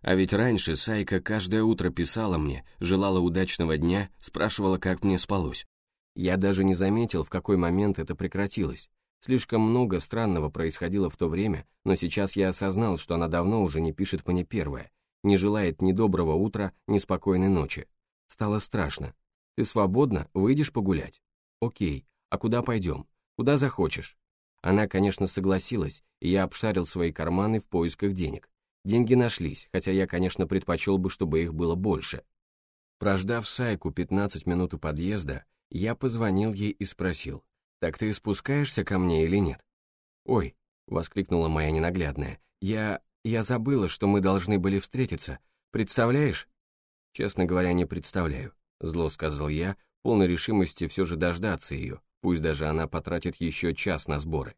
А ведь раньше Сайка каждое утро писала мне, желала удачного дня, спрашивала, как мне спалось. Я даже не заметил, в какой момент это прекратилось. Слишком много странного происходило в то время, но сейчас я осознал, что она давно уже не пишет мне первое, не желает ни доброго утра, ни спокойной ночи. Стало страшно. Ты свободна, выйдешь погулять? «Окей, а куда пойдем? Куда захочешь?» Она, конечно, согласилась, и я обшарил свои карманы в поисках денег. Деньги нашлись, хотя я, конечно, предпочел бы, чтобы их было больше. Прождав Сайку 15 минут у подъезда, я позвонил ей и спросил, «Так ты спускаешься ко мне или нет?» «Ой», — воскликнула моя ненаглядная, «я... я забыла, что мы должны были встретиться. Представляешь?» «Честно говоря, не представляю», — зло сказал я, полной решимости все же дождаться ее, пусть даже она потратит еще час на сборы.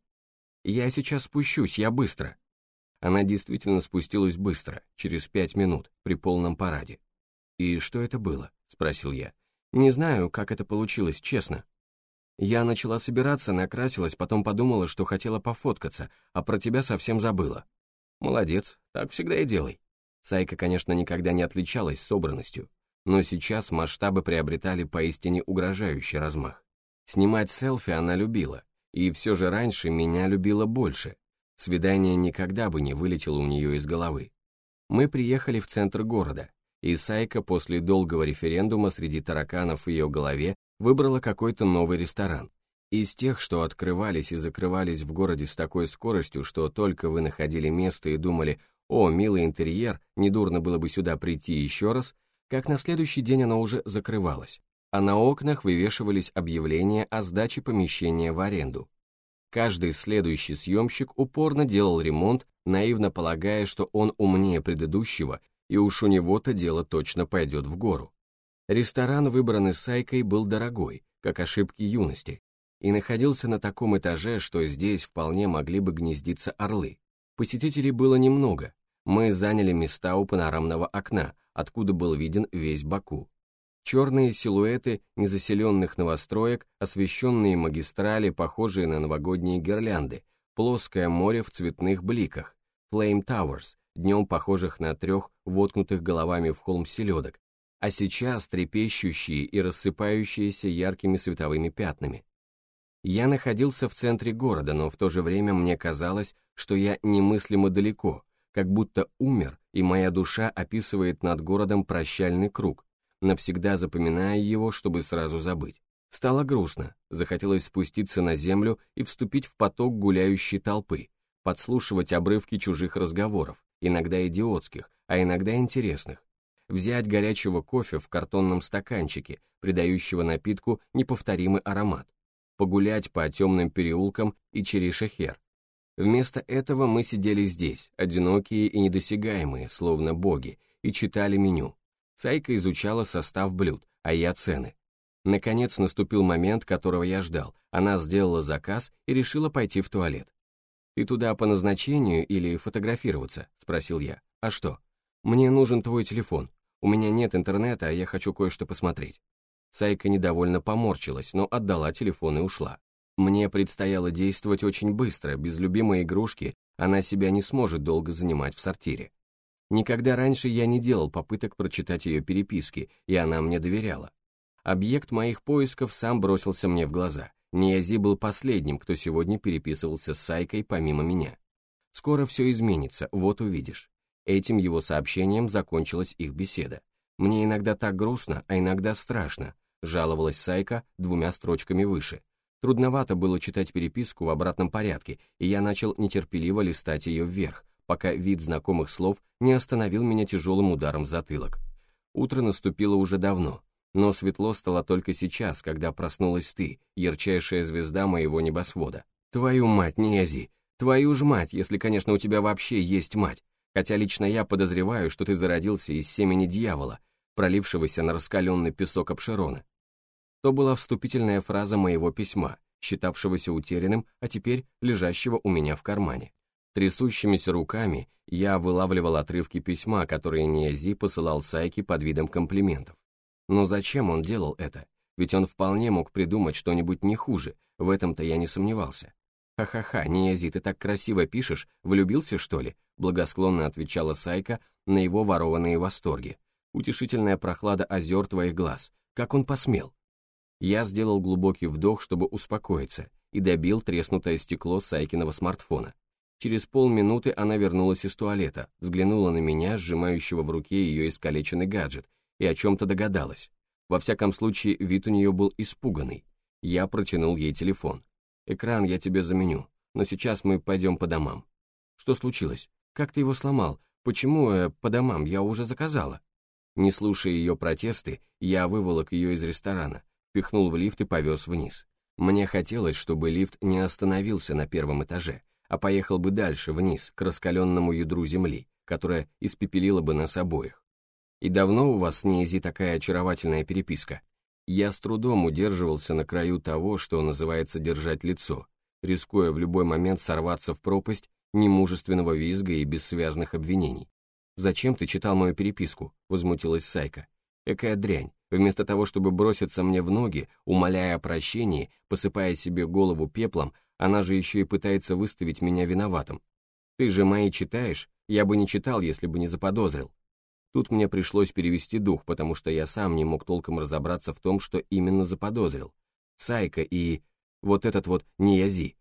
«Я сейчас спущусь, я быстро». Она действительно спустилась быстро, через пять минут, при полном параде. «И что это было?» — спросил я. «Не знаю, как это получилось, честно». Я начала собираться, накрасилась, потом подумала, что хотела пофоткаться, а про тебя совсем забыла. Молодец, так всегда и делай. Сайка, конечно, никогда не отличалась собранностью, но сейчас масштабы приобретали поистине угрожающий размах. Снимать селфи она любила, и все же раньше меня любила больше. Свидание никогда бы не вылетело у нее из головы. Мы приехали в центр города, и Сайка после долгого референдума среди тараканов в ее голове выбрала какой-то новый ресторан. Из тех, что открывались и закрывались в городе с такой скоростью, что только вы находили место и думали «О, милый интерьер, недурно было бы сюда прийти еще раз», как на следующий день она уже закрывалась, а на окнах вывешивались объявления о сдаче помещения в аренду. Каждый следующий съемщик упорно делал ремонт, наивно полагая, что он умнее предыдущего, и уж у него-то дело точно пойдет в гору. Ресторан, выбранный Сайкой, был дорогой, как ошибки юности, и находился на таком этаже, что здесь вполне могли бы гнездиться орлы. Посетителей было немного, мы заняли места у панорамного окна, откуда был виден весь Баку. Черные силуэты незаселенных новостроек, освещенные магистрали, похожие на новогодние гирлянды, плоское море в цветных бликах, Flame Towers, днем похожих на трех воткнутых головами в холм селедок, а сейчас трепещущие и рассыпающиеся яркими световыми пятнами. Я находился в центре города, но в то же время мне казалось, что я немыслимо далеко, как будто умер, и моя душа описывает над городом прощальный круг, навсегда запоминая его, чтобы сразу забыть. Стало грустно, захотелось спуститься на землю и вступить в поток гуляющей толпы, подслушивать обрывки чужих разговоров, иногда идиотских, а иногда интересных, взять горячего кофе в картонном стаканчике, придающего напитку неповторимый аромат, погулять по темным переулкам и Черешехер. Вместо этого мы сидели здесь, одинокие и недосягаемые, словно боги, и читали меню. Сайка изучала состав блюд, а я цены. Наконец наступил момент, которого я ждал. Она сделала заказ и решила пойти в туалет. «Ты туда по назначению или фотографироваться?» – спросил я. «А что?» «Мне нужен твой телефон. У меня нет интернета, а я хочу кое-что посмотреть». Сайка недовольно поморщилась, но отдала телефон и ушла. Мне предстояло действовать очень быстро, без любимой игрушки она себя не сможет долго занимать в сортире. Никогда раньше я не делал попыток прочитать ее переписки, и она мне доверяла. Объект моих поисков сам бросился мне в глаза. Ниязи был последним, кто сегодня переписывался с Сайкой помимо меня. Скоро все изменится, вот увидишь. Этим его сообщением закончилась их беседа. Мне иногда так грустно, а иногда страшно, жаловалась Сайка двумя строчками выше. Трудновато было читать переписку в обратном порядке, и я начал нетерпеливо листать ее вверх, пока вид знакомых слов не остановил меня тяжелым ударом затылок. Утро наступило уже давно, но светло стало только сейчас, когда проснулась ты, ярчайшая звезда моего небосвода. Твою мать, Нези, твою ж мать, если, конечно, у тебя вообще есть мать, хотя лично я подозреваю, что ты зародился из семени дьявола, пролившегося на раскаленный песок Обширона. То была вступительная фраза моего письма, считавшегося утерянным, а теперь лежащего у меня в кармане. Трясущимися руками я вылавливал отрывки письма, которые Ниази посылал Сайке под видом комплиментов. Но зачем он делал это? Ведь он вполне мог придумать что-нибудь не хуже, в этом-то я не сомневался. «Ха-ха-ха, Ниази, ты так красиво пишешь, влюбился, что ли?» благосклонно отвечала Сайка на его ворованные восторги утешительная прохлада озер твоих глаз. Как он посмел? Я сделал глубокий вдох, чтобы успокоиться, и добил треснутое стекло Сайкиного смартфона. Через полминуты она вернулась из туалета, взглянула на меня, сжимающего в руке ее искалеченный гаджет, и о чем-то догадалась. Во всяком случае, вид у нее был испуганный. Я протянул ей телефон. «Экран я тебе заменю, но сейчас мы пойдем по домам». «Что случилось? Как ты его сломал? Почему э, по домам? Я уже заказала». Не слушая ее протесты, я выволок ее из ресторана, пихнул в лифт и повез вниз. Мне хотелось, чтобы лифт не остановился на первом этаже, а поехал бы дальше, вниз, к раскаленному ядру земли, которая испепелила бы нас обоих. И давно у вас с Нейзи такая очаровательная переписка? Я с трудом удерживался на краю того, что называется держать лицо, рискуя в любой момент сорваться в пропасть немужественного визга и бессвязных обвинений. «Зачем ты читал мою переписку?» — возмутилась Сайка. «Какая дрянь! Вместо того, чтобы броситься мне в ноги, умоляя о прощении, посыпая себе голову пеплом, она же еще и пытается выставить меня виноватым. Ты же мои читаешь? Я бы не читал, если бы не заподозрил». Тут мне пришлось перевести дух, потому что я сам не мог толком разобраться в том, что именно заподозрил. Сайка и... вот этот вот Ниязи.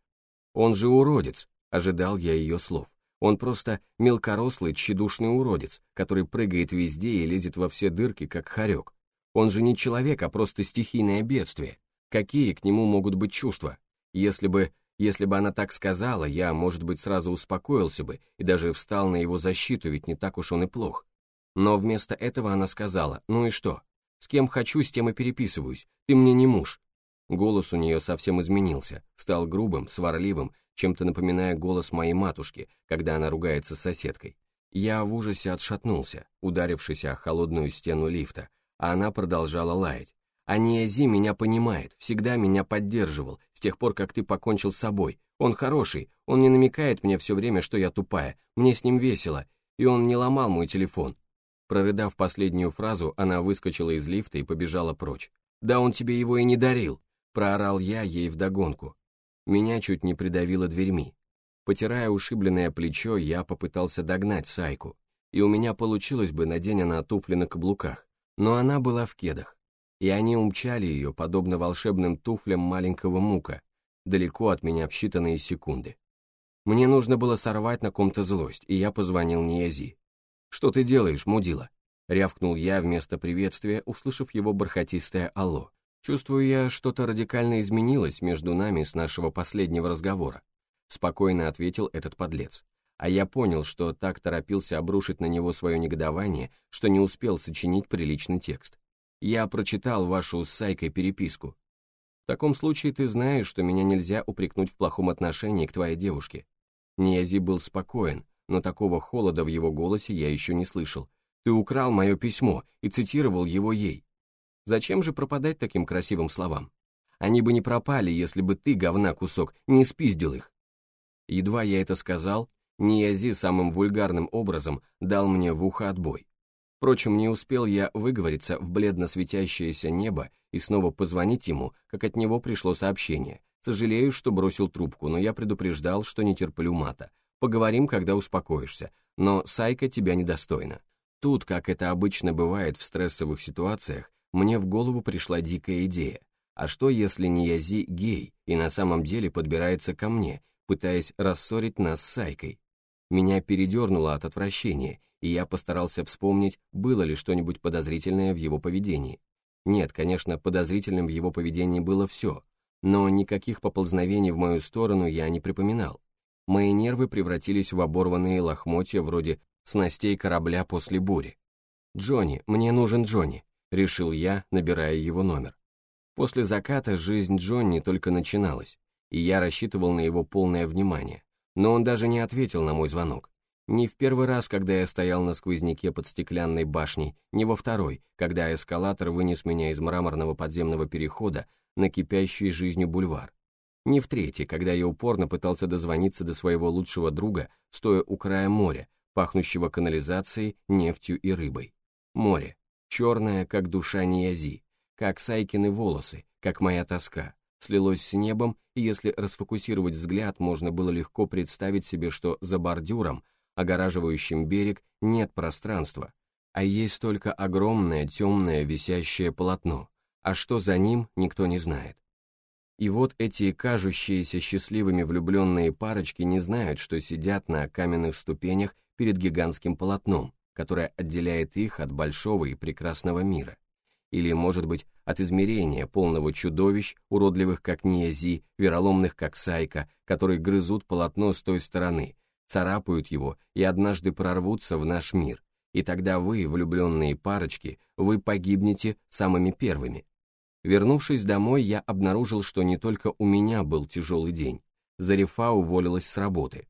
Он же уродец, ожидал я ее слов. Он просто мелкорослый, тщедушный уродец, который прыгает везде и лезет во все дырки, как хорек. Он же не человек, а просто стихийное бедствие. Какие к нему могут быть чувства? Если бы, если бы она так сказала, я, может быть, сразу успокоился бы и даже встал на его защиту, ведь не так уж он и плох. Но вместо этого она сказала, ну и что? С кем хочу, с тем и переписываюсь, ты мне не муж. Голос у нее совсем изменился, стал грубым, сварливым, чем-то напоминая голос моей матушки, когда она ругается с соседкой. Я в ужасе отшатнулся, ударившись о холодную стену лифта, а она продолжала лаять. А Ниази меня понимает, всегда меня поддерживал, с тех пор, как ты покончил с собой. Он хороший, он не намекает мне все время, что я тупая, мне с ним весело, и он не ломал мой телефон. Прорыдав последнюю фразу, она выскочила из лифта и побежала прочь. «Да он тебе его и не дарил!» Проорал я ей вдогонку, меня чуть не придавило дверьми. Потирая ушибленное плечо, я попытался догнать Сайку, и у меня получилось бы, надень она туфли на каблуках, но она была в кедах, и они умчали ее, подобно волшебным туфлям маленького мука, далеко от меня в считанные секунды. Мне нужно было сорвать на ком-то злость, и я позвонил Ниязи. «Что ты делаешь, мудила?» — рявкнул я вместо приветствия, услышав его бархатистое «Алло». Чувствую я, что-то радикально изменилось между нами с нашего последнего разговора. Спокойно ответил этот подлец. А я понял, что так торопился обрушить на него свое негодование, что не успел сочинить приличный текст. Я прочитал вашу с Сайкой переписку. В таком случае ты знаешь, что меня нельзя упрекнуть в плохом отношении к твоей девушке. Ниязи был спокоен, но такого холода в его голосе я еще не слышал. Ты украл мое письмо и цитировал его ей. Зачем же пропадать таким красивым словам? Они бы не пропали, если бы ты, говна кусок, не спиздил их. Едва я это сказал, Ниязи самым вульгарным образом дал мне в ухо отбой. Впрочем, не успел я выговориться в бледно светящееся небо и снова позвонить ему, как от него пришло сообщение. Сожалею, что бросил трубку, но я предупреждал, что не терплю мата. Поговорим, когда успокоишься, но Сайка тебя недостойна. Тут, как это обычно бывает в стрессовых ситуациях, мне в голову пришла дикая идея. А что, если Ниязи гей и на самом деле подбирается ко мне, пытаясь рассорить нас с Сайкой? Меня передернуло от отвращения, и я постарался вспомнить, было ли что-нибудь подозрительное в его поведении. Нет, конечно, подозрительным в его поведении было все, но никаких поползновений в мою сторону я не припоминал. Мои нервы превратились в оборванные лохмотья вроде снастей корабля после бури. «Джонни, мне нужен Джонни», — решил я, набирая его номер. После заката жизнь Джонни только начиналась, и я рассчитывал на его полное внимание, но он даже не ответил на мой звонок. Не в первый раз, когда я стоял на сквозняке под стеклянной башней, не во второй, когда эскалатор вынес меня из мраморного подземного перехода на кипящий жизнью бульвар. Не в третий, когда я упорно пытался дозвониться до своего лучшего друга, стоя у края моря, пахнущего канализацией, нефтью и рыбой. Море, черное, как душа Ниязи, как Сайкины волосы, как моя тоска, слилось с небом, и если расфокусировать взгляд, можно было легко представить себе, что за бордюром, огораживающим берег, нет пространства, а есть только огромное темное висящее полотно, а что за ним, никто не знает. И вот эти кажущиеся счастливыми влюбленные парочки не знают, что сидят на каменных ступенях перед гигантским полотном, которое отделяет их от большого и прекрасного мира. Или, может быть, от измерения полного чудовищ, уродливых как Ниази, вероломных как Сайка, которые грызут полотно с той стороны, царапают его и однажды прорвутся в наш мир. И тогда вы, влюбленные парочки, вы погибнете самыми первыми. Вернувшись домой, я обнаружил, что не только у меня был тяжелый день. Зарифа уволилась с работы.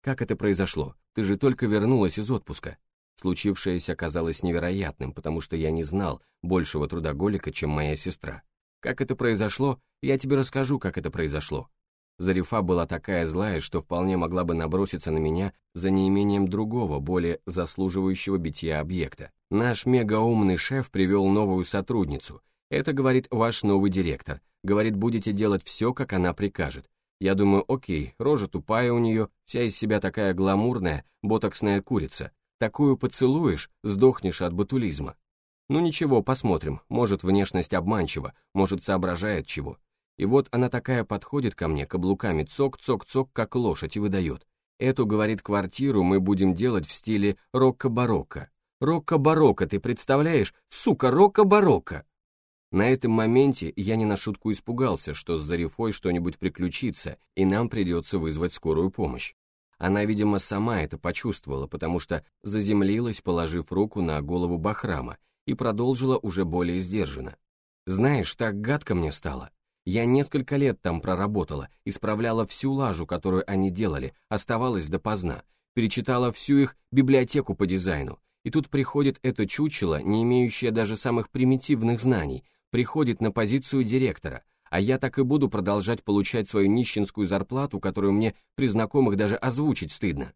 Как это произошло? Ты же только вернулась из отпуска. Случившееся казалось невероятным, потому что я не знал большего трудоголика, чем моя сестра. Как это произошло, я тебе расскажу, как это произошло. Зарифа была такая злая, что вполне могла бы наброситься на меня за неимением другого, более заслуживающего битья объекта. Наш мегаумный шеф привел новую сотрудницу. Это, говорит, ваш новый директор. Говорит, будете делать все, как она прикажет. Я думаю, окей, рожа тупая у нее, вся из себя такая гламурная, ботоксная курица. Такую поцелуешь, сдохнешь от ботулизма. Ну ничего, посмотрим, может внешность обманчива, может соображает чего. И вот она такая подходит ко мне, каблуками цок-цок-цок, как лошадь, и выдает. Эту, говорит, квартиру мы будем делать в стиле рокко-барокко. Рокко-барокко, ты представляешь? Сука, рокко-барокко! На этом моменте я не на шутку испугался, что с Зарифой что-нибудь приключится, и нам придется вызвать скорую помощь. Она, видимо, сама это почувствовала, потому что заземлилась, положив руку на голову Бахрама, и продолжила уже более сдержанно. «Знаешь, так гадко мне стало. Я несколько лет там проработала, исправляла всю лажу, которую они делали, оставалась допоздна, перечитала всю их библиотеку по дизайну, и тут приходит это чучело, не имеющее даже самых примитивных знаний, приходит на позицию директора, а я так и буду продолжать получать свою нищенскую зарплату, которую мне при знакомых даже озвучить стыдно.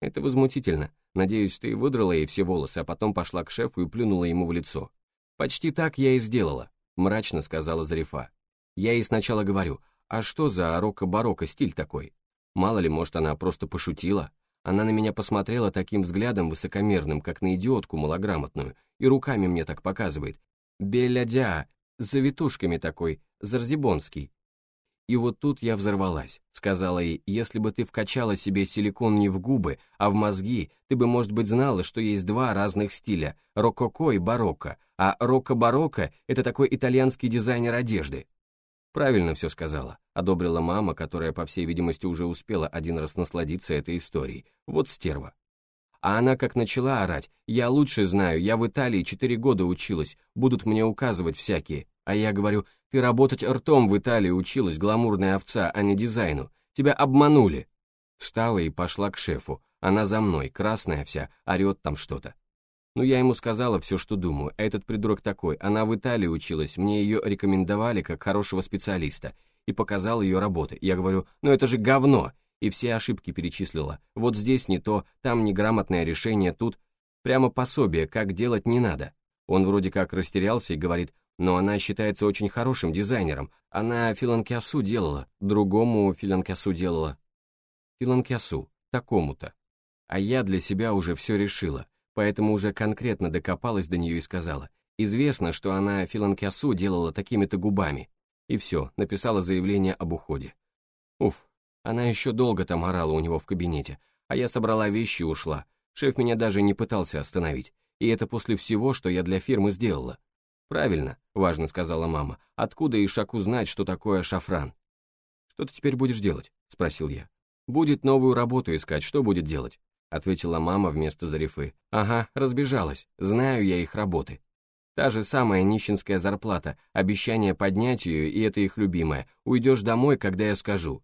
Это возмутительно. Надеюсь, ты выдрала ей все волосы, а потом пошла к шефу и плюнула ему в лицо. Почти так я и сделала, мрачно сказала Зарифа. Я ей сначала говорю, а что за роко-барокко стиль такой? Мало ли, может, она просто пошутила. Она на меня посмотрела таким взглядом высокомерным, как на идиотку малограмотную, и руками мне так показывает. Белядя, завитушками такой, Зарзибонский. И вот тут я взорвалась, сказала ей, если бы ты вкачала себе силикон не в губы, а в мозги, ты бы, может быть, знала, что есть два разных стиля, рококо и барокко, а рокко-барокко — это такой итальянский дизайнер одежды. Правильно все сказала, одобрила мама, которая, по всей видимости, уже успела один раз насладиться этой историей. Вот стерва. А она как начала орать, я лучше знаю, я в Италии четыре года училась, будут мне указывать всякие. А я говорю, ты работать ртом в Италии училась, гламурная овца, а не дизайну. Тебя обманули. Встала и пошла к шефу. Она за мной, красная вся, орет там что-то. Ну, я ему сказала все, что думаю, этот придурок такой, она в Италии училась, мне ее рекомендовали как хорошего специалиста, и показал ее работы. Я говорю, ну это же говно, и все ошибки перечислила. Вот здесь не то, там неграмотное решение, тут прямо пособие, как делать не надо. Он вроде как растерялся и говорит, но она считается очень хорошим дизайнером, она филанкиасу делала, другому филанкиасу делала. Филанкиасу, такому-то. А я для себя уже все решила поэтому уже конкретно докопалась до нее и сказала, известно, что она филанкиасу делала такими-то губами, и все, написала заявление об уходе. Уф, она еще долго там орала у него в кабинете, а я собрала вещи и ушла, шеф меня даже не пытался остановить, и это после всего, что я для фирмы сделала. «Правильно», — важно сказала мама, — «откуда Ишаку знать, что такое шафран?» «Что ты теперь будешь делать?» — спросил я. «Будет новую работу искать, что будет делать?» — ответила мама вместо Зарифы. «Ага, разбежалась, знаю я их работы. Та же самая нищенская зарплата, обещание поднять ее, и это их любимое. Уйдешь домой, когда я скажу.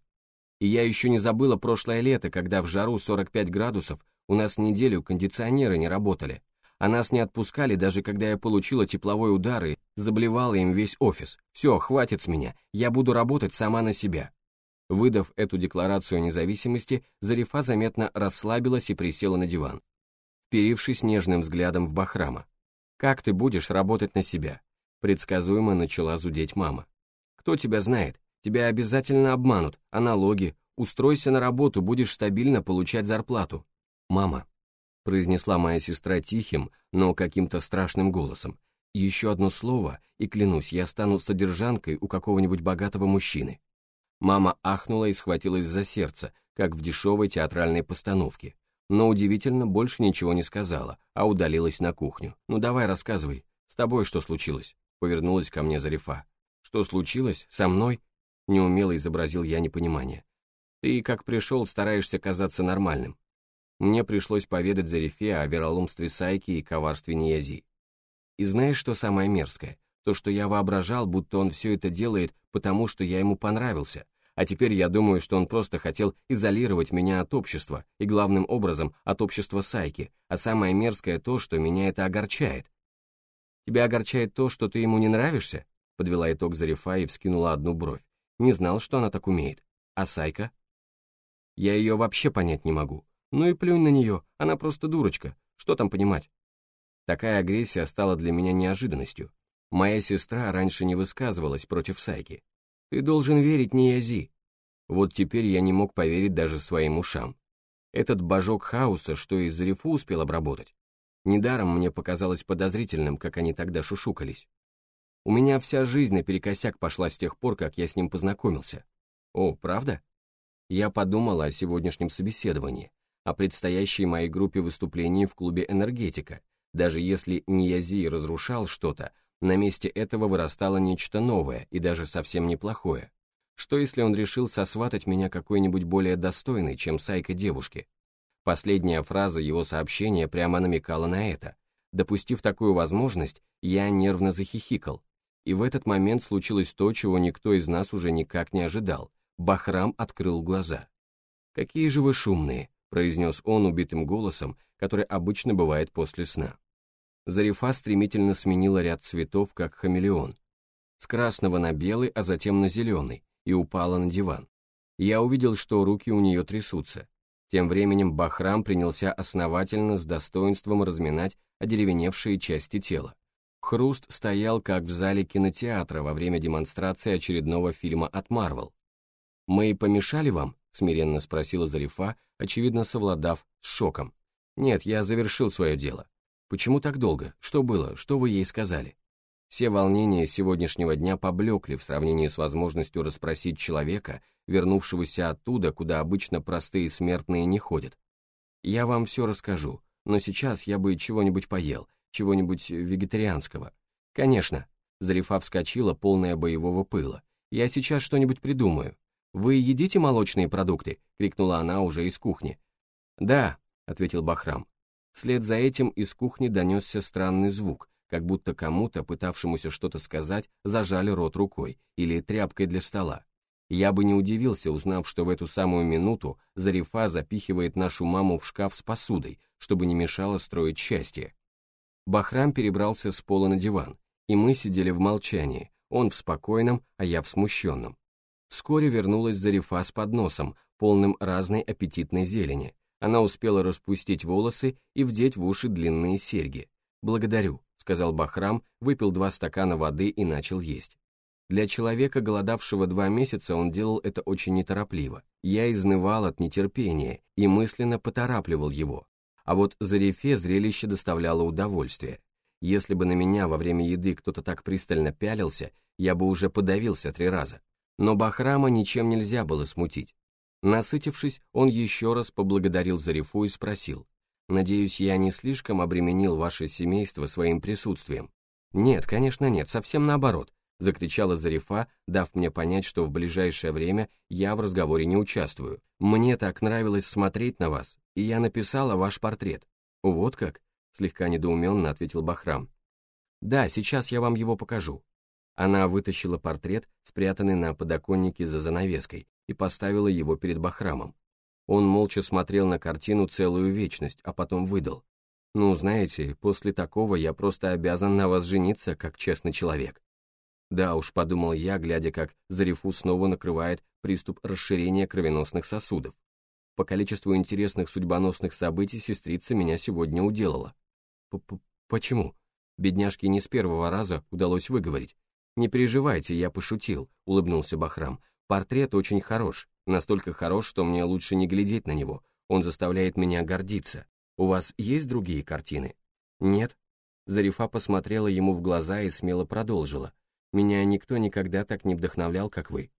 И я еще не забыла прошлое лето, когда в жару 45 градусов у нас неделю кондиционеры не работали. А нас не отпускали, даже когда я получила тепловой удар и заблевала им весь офис. Все, хватит с меня, я буду работать сама на себя. Выдав эту декларацию независимости, Зарифа заметно расслабилась и присела на диван, вперившись нежным взглядом в Бахрама. «Как ты будешь работать на себя?» Предсказуемо начала зудеть мама. «Кто тебя знает? Тебя обязательно обманут, а налоги. Устройся на работу, будешь стабильно получать зарплату». «Мама», произнесла моя сестра тихим, но каким-то страшным голосом, «еще одно слово, и клянусь, я стану содержанкой у какого-нибудь богатого мужчины. Мама ахнула и схватилась за сердце, как в дешевой театральной постановке. Но удивительно, больше ничего не сказала, а удалилась на кухню. «Ну давай, рассказывай, с тобой что случилось?» Повернулась ко мне Зарифа. «Что случилось? Со мной?» Неумело изобразил я непонимание. «Ты, как пришел, стараешься казаться нормальным». Мне пришлось поведать Зарифе о вероломстве Сайки и коварстве Ниязи. И знаешь, что самое мерзкое? То, что я воображал, будто он все это делает, потому что я ему понравился, а теперь я думаю, что он просто хотел изолировать меня от общества, и главным образом от общества Сайки, а самое мерзкое то, что меня это огорчает. «Тебя огорчает то, что ты ему не нравишься?» подвела итог Зарифа и вскинула одну бровь. Не знал, что она так умеет. А Сайка? Я ее вообще понять не могу. Ну и плюнь на нее, она просто дурочка. Что там понимать? Такая агрессия стала для меня неожиданностью. Моя сестра раньше не высказывалась против Сайки. Ты должен верить Ниязи. Вот теперь я не мог поверить даже своим ушам. Этот божок хаоса, что из Зарифу успел обработать. Недаром мне показалось подозрительным, как они тогда шушукались. У меня вся жизнь наперекосяк пошла с тех пор, как я с ним познакомился. О, правда? Я подумала о сегодняшнем собеседовании, о предстоящей моей группе выступлений в клубе «Энергетика». Даже если Ниязи разрушал что-то, на месте этого вырастало нечто новое и даже совсем неплохое. Что если он решил сосватать меня какой-нибудь более достойной, чем Сайка девушки? Последняя фраза его сообщения прямо намекала на это. Допустив такую возможность, я нервно захихикал. И в этот момент случилось то, чего никто из нас уже никак не ожидал. Бахрам открыл глаза. «Какие же вы шумные», — произнес он убитым голосом, который обычно бывает после сна. Зарифа стремительно сменила ряд цветов, как хамелеон. С красного на белый, а затем на зеленый, и упала на диван. Я увидел, что руки у нее трясутся. Тем временем Бахрам принялся основательно с достоинством разминать одеревеневшие части тела. Хруст стоял, как в зале кинотеатра во время демонстрации очередного фильма от Марвел. «Мы помешали вам?» — смиренно спросила Зарифа, очевидно совладав с шоком. «Нет, я завершил свое дело. Почему так долго? Что было? Что вы ей сказали?» Все волнения сегодняшнего дня поблекли в сравнении с возможностью расспросить человека, вернувшегося оттуда, куда обычно простые смертные не ходят. «Я вам все расскажу, но сейчас я бы чего-нибудь поел, чего-нибудь вегетарианского». «Конечно», — Зарифа вскочила, полная боевого пыла. «Я сейчас что-нибудь придумаю. Вы едите молочные продукты?» — крикнула она уже из кухни. «Да», — ответил Бахрам. Вслед за этим из кухни донесся странный звук, как будто кому-то, пытавшемуся что-то сказать, зажали рот рукой или тряпкой для стола. Я бы не удивился, узнав, что в эту самую минуту Зарифа запихивает нашу маму в шкаф с посудой, чтобы не мешало строить счастье. Бахрам перебрался с пола на диван, и мы сидели в молчании, он в спокойном, а я в смущенном. Вскоре вернулась Зарифа с подносом, полным разной аппетитной зелени. Она успела распустить волосы и вдеть в уши длинные серьги. «Благодарю», — сказал Бахрам, выпил два стакана воды и начал есть. Для человека, голодавшего два месяца, он делал это очень неторопливо. Я изнывал от нетерпения и мысленно поторапливал его. А вот Зарифе зрелище доставляло удовольствие. Если бы на меня во время еды кто-то так пристально пялился, я бы уже подавился три раза. Но Бахрама ничем нельзя было смутить. Насытившись, он еще раз поблагодарил Зарифу и спросил, «Надеюсь, я не слишком обременил ваше семейство своим присутствием?» «Нет, конечно нет, совсем наоборот закричала Зарифа, дав мне понять, что в ближайшее время я в разговоре не участвую. Мне так нравилось смотреть на вас, и я написала ваш портрет. Вот как? Слегка недоуменно ответил Бахрам. Да, сейчас я вам его покажу. Она вытащила портрет, спрятанный на подоконнике за занавеской, и поставила его перед Бахрамом. Он молча смотрел на картину целую вечность, а потом выдал. «Ну, знаете, после такого я просто обязан на вас жениться, как честный человек». Да уж, подумал я, глядя, как Зарифу снова накрывает приступ расширения кровеносных сосудов. По количеству интересных судьбоносных событий сестрица меня сегодня уделала. П -п Почему? Бедняжке не с первого раза удалось выговорить. «Не переживайте, я пошутил», — улыбнулся Бахрам. «Портрет очень хорош, настолько хорош, что мне лучше не глядеть на него, он заставляет меня гордиться. У вас есть другие картины?» «Нет». Зарифа посмотрела ему в глаза и смело продолжила. Меня никто никогда так не вдохновлял, как вы.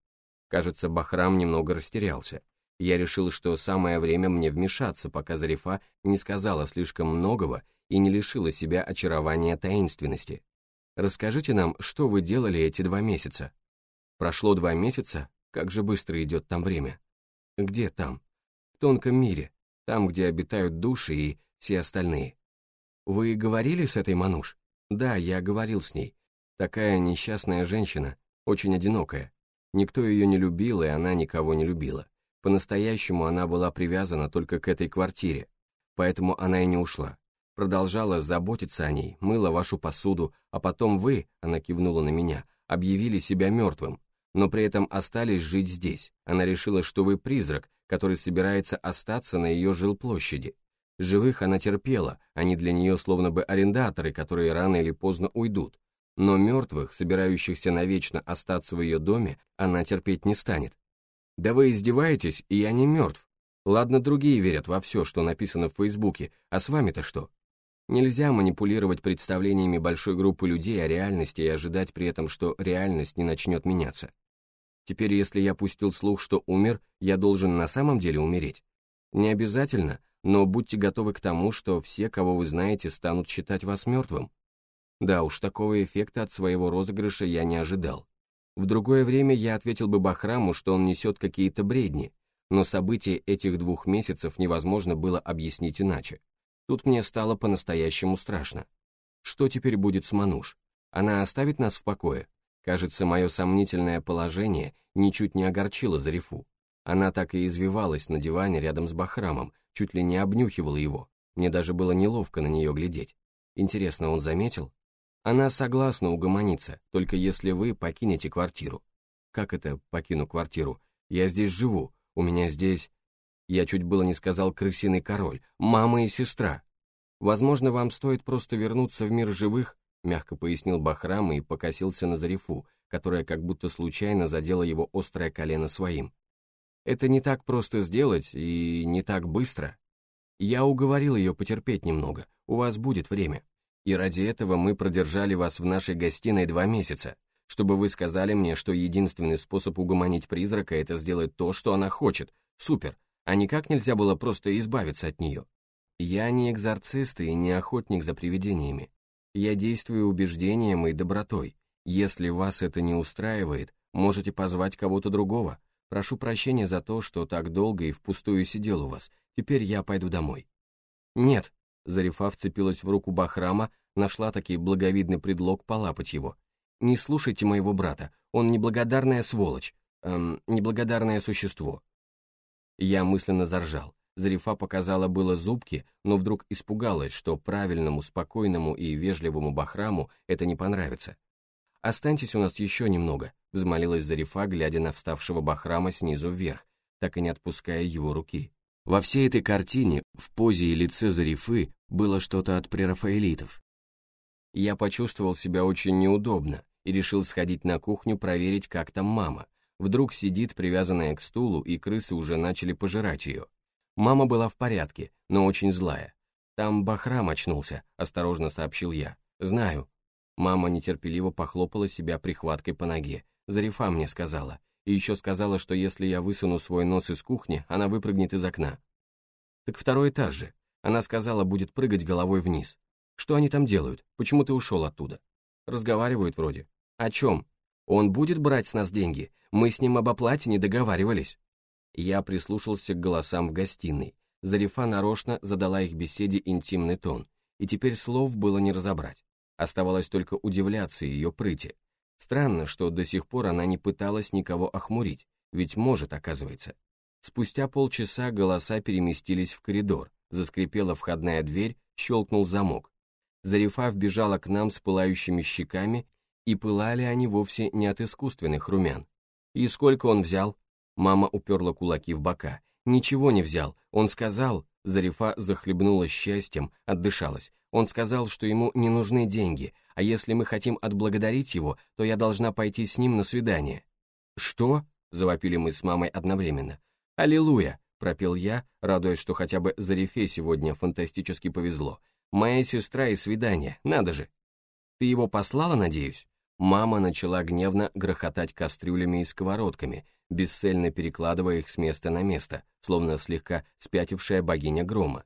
Кажется, Бахрам немного растерялся. Я решил, что самое время мне вмешаться, пока Зарифа не сказала слишком многого и не лишила себя очарования таинственности. Расскажите нам, что вы делали эти два месяца? Прошло два месяца? Как же быстро идет там время? Где там? В тонком мире, там, где обитают души и все остальные. Вы говорили с этой Мануш? Да, я говорил с ней. Такая несчастная женщина, очень одинокая. Никто ее не любил, и она никого не любила. По-настоящему она была привязана только к этой квартире, поэтому она и не ушла. Продолжала заботиться о ней, мыла вашу посуду, а потом вы, она кивнула на меня, объявили себя мертвым, но при этом остались жить здесь. Она решила, что вы призрак, который собирается остаться на ее жилплощади. Живых она терпела, они для нее словно бы арендаторы, которые рано или поздно уйдут, но мертвых, собирающихся навечно остаться в ее доме, она терпеть не станет. Да вы издеваетесь, и я не мертв. Ладно, другие верят во все, что написано в Фейсбуке, а с вами-то что? Нельзя манипулировать представлениями большой группы людей о реальности и ожидать при этом, что реальность не начнет меняться. Теперь, если я пустил слух, что умер, я должен на самом деле умереть. Не обязательно, но будьте готовы к тому, что все, кого вы знаете, станут считать вас мертвым. Да уж, такого эффекта от своего розыгрыша я не ожидал. В другое время я ответил бы Бахраму, что он несет какие-то бредни, но события этих двух месяцев невозможно было объяснить иначе. Тут мне стало по-настоящему страшно. Что теперь будет с Мануш? Она оставит нас в покое? Кажется, мое сомнительное положение ничуть не огорчило Зарифу. Она так и извивалась на диване рядом с Бахрамом, чуть ли не обнюхивала его. Мне даже было неловко на нее глядеть. Интересно, он заметил? Она согласна угомониться, только если вы покинете квартиру. Как это покину квартиру? Я здесь живу, у меня здесь... Я чуть было не сказал крысиный король, мама и сестра. Возможно, вам стоит просто вернуться в мир живых, мягко пояснил Бахрам и покосился на Зарифу, которая как будто случайно задела его острое колено своим. Это не так просто сделать и не так быстро. Я уговорил ее потерпеть немного, у вас будет время. И ради этого мы продержали вас в нашей гостиной два месяца, чтобы вы сказали мне, что единственный способ угомонить призрака — это сделать то, что она хочет. Супер. А никак нельзя было просто избавиться от нее. Я не экзорцист и не охотник за привидениями. Я действую убеждением и добротой. Если вас это не устраивает, можете позвать кого-то другого. Прошу прощения за то, что так долго и впустую сидел у вас. Теперь я пойду домой». «Нет», — Зарифа вцепилась в руку Бахрама, нашла таки благовидный предлог полапать его. «Не слушайте моего брата, он неблагодарная сволочь, эм, неблагодарное существо». Я мысленно заржал. Зарифа показала было зубки, но вдруг испугалась, что правильному, спокойному и вежливому Бахраму это не понравится. «Останьтесь у нас еще немного», — взмолилась Зарифа, глядя на вставшего Бахрама снизу вверх, так и не отпуская его руки. Во всей этой картине, в позе и лице Зарифы, было что-то от прерафаэлитов. Я почувствовал себя очень неудобно и решил сходить на кухню проверить, как там мама. Вдруг сидит, привязанная к стулу, и крысы уже начали пожирать ее. Мама была в порядке, но очень злая. «Там Бахрам очнулся», — осторожно сообщил я. «Знаю». Мама нетерпеливо похлопала себя прихваткой по ноге. Зарифа мне сказала. И еще сказала, что если я высуну свой нос из кухни, она выпрыгнет из окна. Так второй этаж же. Она сказала, будет прыгать головой вниз. Что они там делают? Почему ты ушел оттуда? Разговаривают вроде. О чем? Он будет брать с нас деньги. Мы с ним об оплате не договаривались. Я прислушался к голосам в гостиной. Зарифа нарочно задала их беседе интимный тон, и теперь слов было не разобрать. Оставалось только удивляться ее прыти. Странно, что до сих пор она не пыталась никого охмурить, ведь может, оказывается. Спустя полчаса голоса переместились в коридор, заскрипела входная дверь, щелкнул замок. Зарифа вбежала к нам с пылающими щеками, и пылали они вовсе не от искусственных румян. «И сколько он взял?» Мама уперла кулаки в бока. «Ничего не взял. Он сказал...» Зарифа захлебнулась счастьем, отдышалась. Он сказал, что ему не нужны деньги, а если мы хотим отблагодарить его, то я должна пойти с ним на свидание. «Что?» — завопили мы с мамой одновременно. «Аллилуйя!» — пропел я, радуясь, что хотя бы Зарифе сегодня фантастически повезло. «Моя сестра и свидание, надо же!» «Ты его послала, надеюсь?» Мама начала гневно грохотать кастрюлями и сковородками, бесцельно перекладывая их с места на место, словно слегка спятившая богиня грома.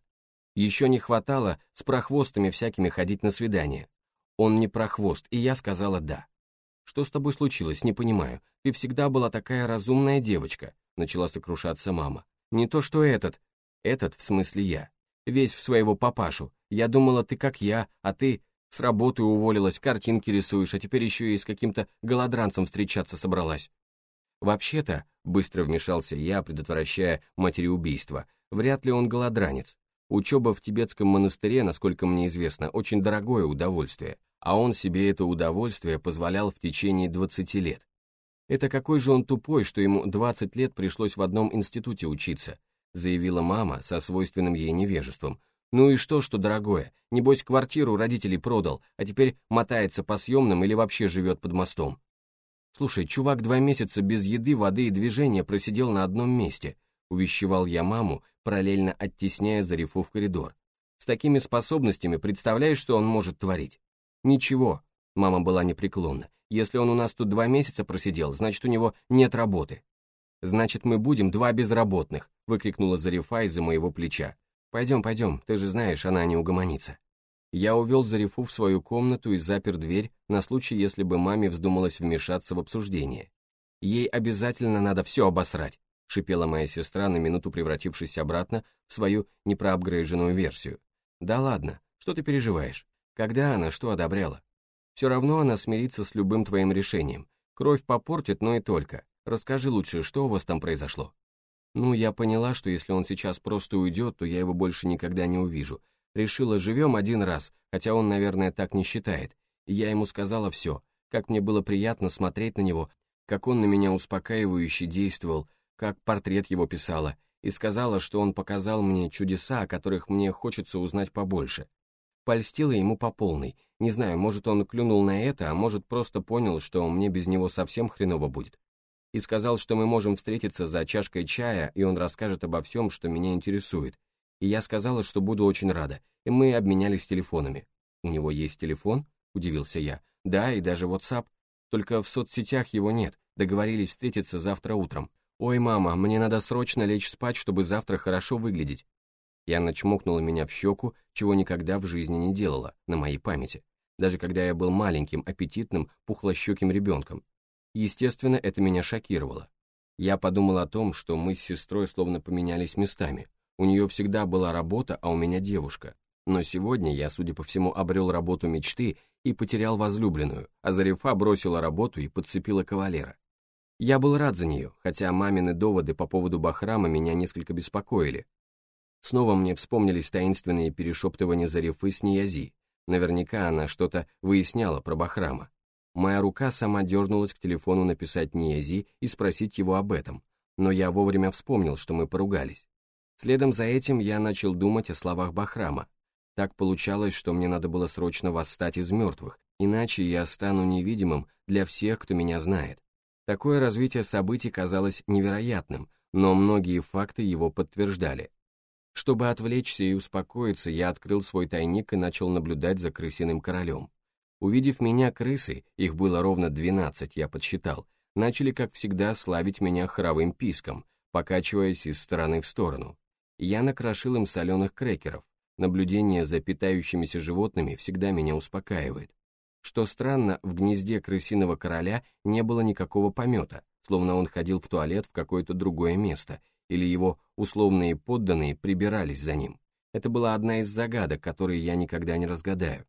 Еще не хватало с прохвостами всякими ходить на свидание. Он не прохвост, и я сказала «да». «Что с тобой случилось, не понимаю. Ты всегда была такая разумная девочка», — начала сокрушаться мама. «Не то что этот. Этот, в смысле я. Весь в своего папашу. Я думала, ты как я, а ты с работы уволилась, картинки рисуешь, а теперь еще и с каким-то голодранцем встречаться собралась. Вообще-то, быстро вмешался я, предотвращая материубийство, вряд ли он голодранец. Учеба в тибетском монастыре, насколько мне известно, очень дорогое удовольствие, а он себе это удовольствие позволял в течение 20 лет. Это какой же он тупой, что ему 20 лет пришлось в одном институте учиться, заявила мама со свойственным ей невежеством, ну и что, что дорогое? Небось, квартиру родителей продал, а теперь мотается по съемным или вообще живет под мостом. Слушай, чувак два месяца без еды, воды и движения просидел на одном месте, увещевал я маму, параллельно оттесняя Зарифу в коридор. С такими способностями представляешь, что он может творить? Ничего, мама была непреклонна. Если он у нас тут два месяца просидел, значит, у него нет работы. Значит, мы будем два безработных, выкрикнула Зарифа из-за моего плеча. «Пойдем, пойдем, ты же знаешь, она не угомонится». Я увел Зарифу в свою комнату и запер дверь на случай, если бы маме вздумалось вмешаться в обсуждение. «Ей обязательно надо все обосрать», — шипела моя сестра, на минуту превратившись обратно в свою непроапгрейженную версию. «Да ладно, что ты переживаешь? Когда она что одобряла? Все равно она смирится с любым твоим решением. Кровь попортит, но и только. Расскажи лучше, что у вас там произошло?» Ну, я поняла, что если он сейчас просто уйдет, то я его больше никогда не увижу. Решила, живем один раз, хотя он, наверное, так не считает. Я ему сказала все, как мне было приятно смотреть на него, как он на меня успокаивающе действовал, как портрет его писала, и сказала, что он показал мне чудеса, о которых мне хочется узнать побольше. Польстила ему по полной. Не знаю, может, он клюнул на это, а может, просто понял, что мне без него совсем хреново будет. И сказал, что мы можем встретиться за чашкой чая, и он расскажет обо всем, что меня интересует. И я сказала, что буду очень рада, и мы обменялись телефонами. «У него есть телефон?» – удивился я. «Да, и даже WhatsApp. Только в соцсетях его нет. Договорились встретиться завтра утром. Ой, мама, мне надо срочно лечь спать, чтобы завтра хорошо выглядеть». Яна чмокнула меня в щеку, чего никогда в жизни не делала, на моей памяти. Даже когда я был маленьким, аппетитным, пухлощеким ребенком. Естественно, это меня шокировало. Я подумал о том, что мы с сестрой словно поменялись местами. У нее всегда была работа, а у меня девушка. Но сегодня я, судя по всему, обрел работу мечты и потерял возлюбленную, а Зарифа бросила работу и подцепила кавалера. Я был рад за нее, хотя мамины доводы по поводу Бахрама меня несколько беспокоили. Снова мне вспомнились таинственные перешептывания Зарифы с Ниязи. Наверняка она что-то выясняла про Бахрама. Моя рука сама дернулась к телефону написать Ниязи и спросить его об этом, но я вовремя вспомнил, что мы поругались. Следом за этим я начал думать о словах Бахрама. Так получалось, что мне надо было срочно восстать из мертвых, иначе я стану невидимым для всех, кто меня знает. Такое развитие событий казалось невероятным, но многие факты его подтверждали. Чтобы отвлечься и успокоиться, я открыл свой тайник и начал наблюдать за крысиным королем. Увидев меня, крысы, их было ровно 12, я подсчитал, начали, как всегда, славить меня хоровым писком, покачиваясь из стороны в сторону. Я накрошил им соленых крекеров. Наблюдение за питающимися животными всегда меня успокаивает. Что странно, в гнезде крысиного короля не было никакого помета, словно он ходил в туалет в какое-то другое место, или его условные подданные прибирались за ним. Это была одна из загадок, которые я никогда не разгадаю.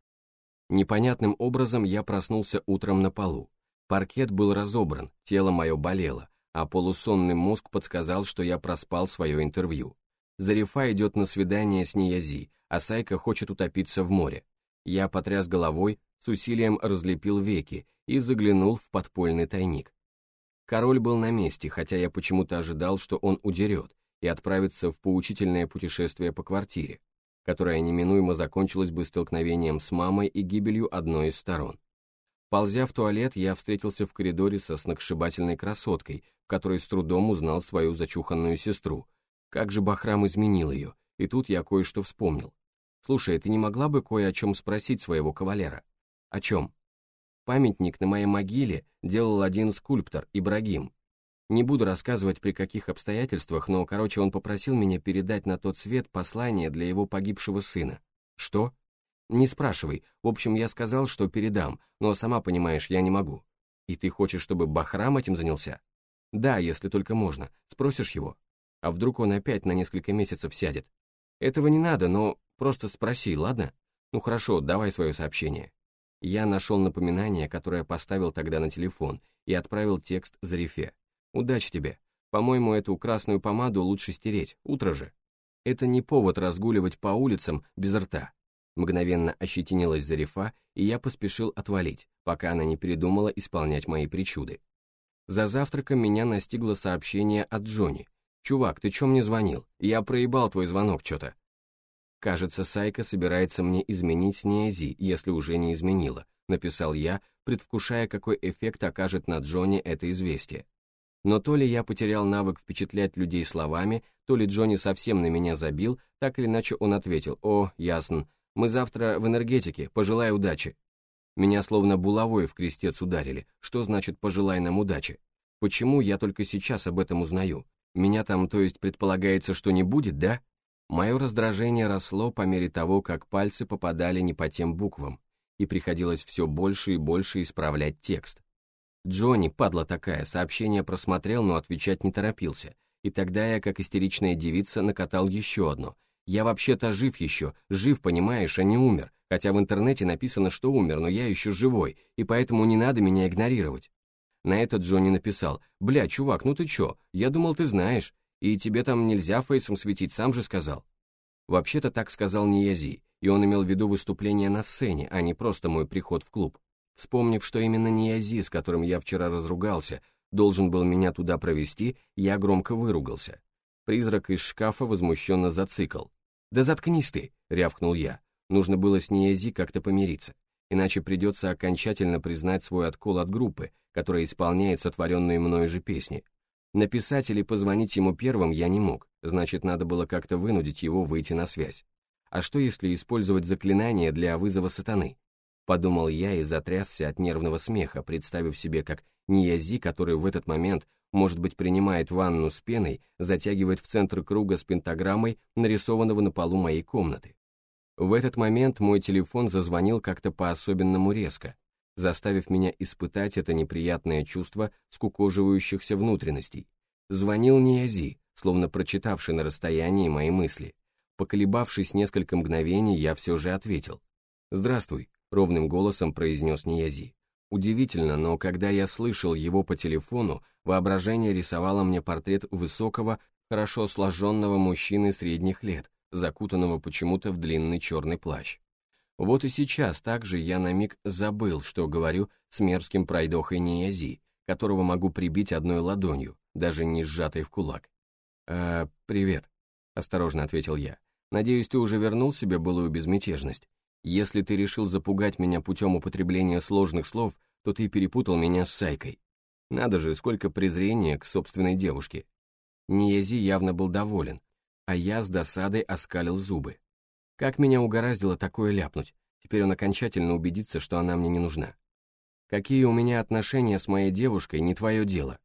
Непонятным образом я проснулся утром на полу. Паркет был разобран, тело мое болело, а полусонный мозг подсказал, что я проспал свое интервью. Зарифа идет на свидание с Ниязи, а Сайка хочет утопиться в море. Я потряс головой, с усилием разлепил веки и заглянул в подпольный тайник. Король был на месте, хотя я почему-то ожидал, что он удерет и отправится в поучительное путешествие по квартире которое неминуемо закончилось бы столкновением с мамой и гибелью одной из сторон. Ползя в туалет, я встретился в коридоре со сногсшибательной красоткой, которой с трудом узнал свою зачуханную сестру. Как же Бахрам изменил ее, и тут я кое-что вспомнил. «Слушай, ты не могла бы кое о чем спросить своего кавалера?» «О чем?» «Памятник на моей могиле делал один скульптор, Ибрагим, не буду рассказывать при каких обстоятельствах, но, короче, он попросил меня передать на тот свет послание для его погибшего сына. Что? Не спрашивай. В общем, я сказал, что передам, но сама понимаешь, я не могу. И ты хочешь, чтобы Бахрам этим занялся? Да, если только можно. Спросишь его? А вдруг он опять на несколько месяцев сядет? Этого не надо, но просто спроси, ладно? Ну хорошо, давай свое сообщение. Я нашел напоминание, которое поставил тогда на телефон, и отправил текст Зарифе. Удачи тебе. По-моему, эту красную помаду лучше стереть, утро же. Это не повод разгуливать по улицам без рта. Мгновенно ощетинилась Зарифа, и я поспешил отвалить, пока она не передумала исполнять мои причуды. За завтраком меня настигло сообщение от Джонни. «Чувак, ты чё мне звонил? Я проебал твой звонок чё-то». «Кажется, Сайка собирается мне изменить Ниази, если уже не изменила», написал я, предвкушая, какой эффект окажет на Джонни это известие. Но то ли я потерял навык впечатлять людей словами, то ли Джонни совсем на меня забил, так или иначе он ответил, «О, ясно, мы завтра в энергетике, пожелай удачи». Меня словно булавой в крестец ударили, что значит «пожелай нам удачи». Почему я только сейчас об этом узнаю? Меня там, то есть, предполагается, что не будет, да? Мое раздражение росло по мере того, как пальцы попадали не по тем буквам, и приходилось все больше и больше исправлять текст. Джонни, падла такая, сообщение просмотрел, но отвечать не торопился. И тогда я, как истеричная девица, накатал еще одно. Я вообще-то жив еще, жив, понимаешь, а не умер. Хотя в интернете написано, что умер, но я еще живой, и поэтому не надо меня игнорировать. На это Джонни написал, «Бля, чувак, ну ты чё? Я думал, ты знаешь. И тебе там нельзя фейсом светить, сам же сказал». Вообще-то так сказал не Язи, и он имел в виду выступление на сцене, а не просто мой приход в клуб. Вспомнив, что именно Ниязи, с которым я вчера разругался, должен был меня туда провести, я громко выругался. Призрак из шкафа возмущенно зацикал. «Да заткнись ты!» — рявкнул я. Нужно было с Ниязи как-то помириться. иначе придется окончательно признать свой откол от группы, которая исполняет сотворенные мною же песни. Написать или позвонить ему первым я не мог, значит, надо было как-то вынудить его выйти на связь. А что если использовать заклинание для вызова сатаны? Подумал я и затрясся от нервного смеха, представив себе, как Ниязи, который в этот момент, может быть, принимает ванну с пеной, затягивает в центр круга с пентаграммой, нарисованного на полу моей комнаты. В этот момент мой телефон зазвонил как-то по-особенному резко, заставив меня испытать это неприятное чувство скукоживающихся внутренностей. Звонил Ниязи, словно прочитавший на расстоянии мои мысли. Поколебавшись несколько мгновений, я все же ответил. «Здравствуй», — ровным голосом произнес Ниязи. Удивительно, но когда я слышал его по телефону, воображение рисовало мне портрет высокого, хорошо сложенного мужчины средних лет, закутанного почему-то в длинный черный плащ. Вот и сейчас также я на миг забыл, что говорю с мерзким пройдохой Ниязи, которого могу прибить одной ладонью, даже не сжатой в кулак. «А, привет», — осторожно ответил я. «Надеюсь, ты уже вернул себе былую безмятежность. Если ты решил запугать меня путем употребления сложных слов, то ты перепутал меня с Сайкой. Надо же, сколько презрения к собственной девушке». Ниязи явно был доволен, а я с досадой оскалил зубы. Как меня угораздило такое ляпнуть, теперь он окончательно убедится, что она мне не нужна. Какие у меня отношения с моей девушкой, не твое дело.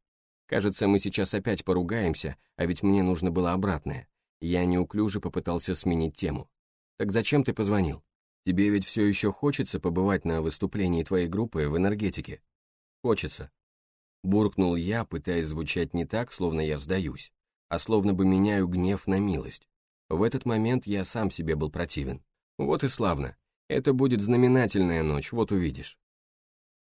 Кажется, мы сейчас опять поругаемся, а ведь мне нужно было обратное. Я неуклюже попытался сменить тему. Так зачем ты позвонил? Тебе ведь все еще хочется побывать на выступлении твоей группы в энергетике? Хочется. Буркнул я, пытаясь звучать не так, словно я сдаюсь а словно бы меняю гнев на милость. В этот момент я сам себе был противен. Вот и славно. Это будет знаменательная ночь, вот увидишь.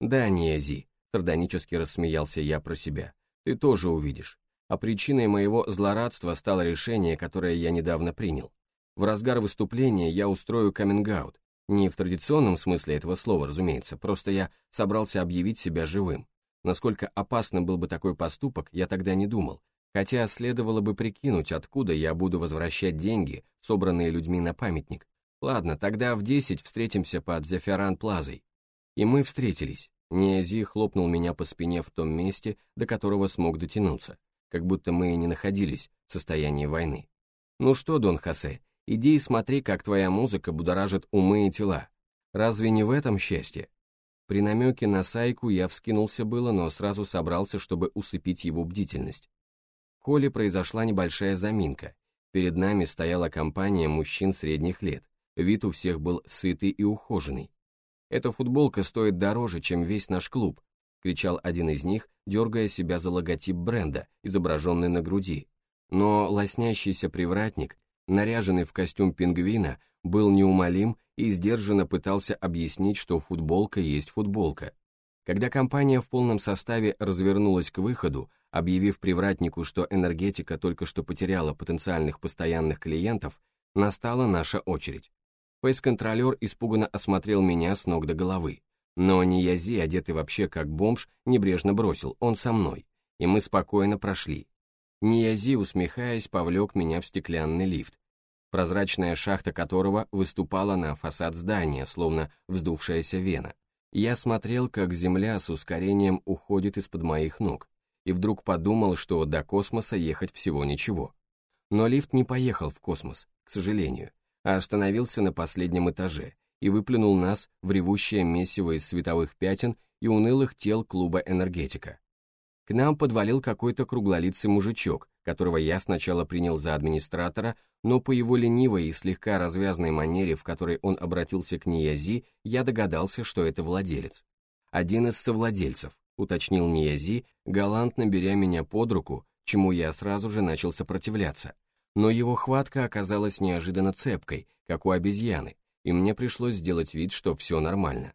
Да, Ниази, сардонически рассмеялся я про себя. Ты тоже увидишь. А причиной моего злорадства стало решение, которое я недавно принял. В разгар выступления я устрою каминг-аут. Не в традиционном смысле этого слова, разумеется, просто я собрался объявить себя живым. Насколько опасным был бы такой поступок, я тогда не думал, Хотя следовало бы прикинуть, откуда я буду возвращать деньги, собранные людьми на памятник. Ладно, тогда в 10 встретимся под Зефиран Плазой. И мы встретились. Ниази хлопнул меня по спине в том месте, до которого смог дотянуться, как будто мы и не находились в состоянии войны. Ну что, Дон Хосе, иди и смотри, как твоя музыка будоражит умы и тела. Разве не в этом счастье? При намеке на Сайку я вскинулся было, но сразу собрался, чтобы усыпить его бдительность холле произошла небольшая заминка. Перед нами стояла компания мужчин средних лет. Вид у всех был сытый и ухоженный. «Эта футболка стоит дороже, чем весь наш клуб», кричал один из них, дергая себя за логотип бренда, изображенный на груди. Но лоснящийся привратник, наряженный в костюм пингвина, был неумолим и сдержанно пытался объяснить, что футболка есть футболка. Когда компания в полном составе развернулась к выходу, объявив привратнику, что энергетика только что потеряла потенциальных постоянных клиентов, настала наша очередь. Фейс-контролер испуганно осмотрел меня с ног до головы. Но не Язи, одетый вообще как бомж, небрежно бросил, он со мной. И мы спокойно прошли. Ниязи, усмехаясь, повлек меня в стеклянный лифт, прозрачная шахта которого выступала на фасад здания, словно вздувшаяся вена. Я смотрел, как земля с ускорением уходит из-под моих ног и вдруг подумал, что до космоса ехать всего ничего. Но лифт не поехал в космос, к сожалению, а остановился на последнем этаже и выплюнул нас в ревущее месиво из световых пятен и унылых тел клуба «Энергетика». К нам подвалил какой-то круглолицый мужичок, которого я сначала принял за администратора, но по его ленивой и слегка развязной манере, в которой он обратился к Ниязи, я догадался, что это владелец. Один из совладельцев, уточнил Ниязи, галантно беря меня под руку, чему я сразу же начал сопротивляться. Но его хватка оказалась неожиданно цепкой, как у обезьяны, и мне пришлось сделать вид, что все нормально.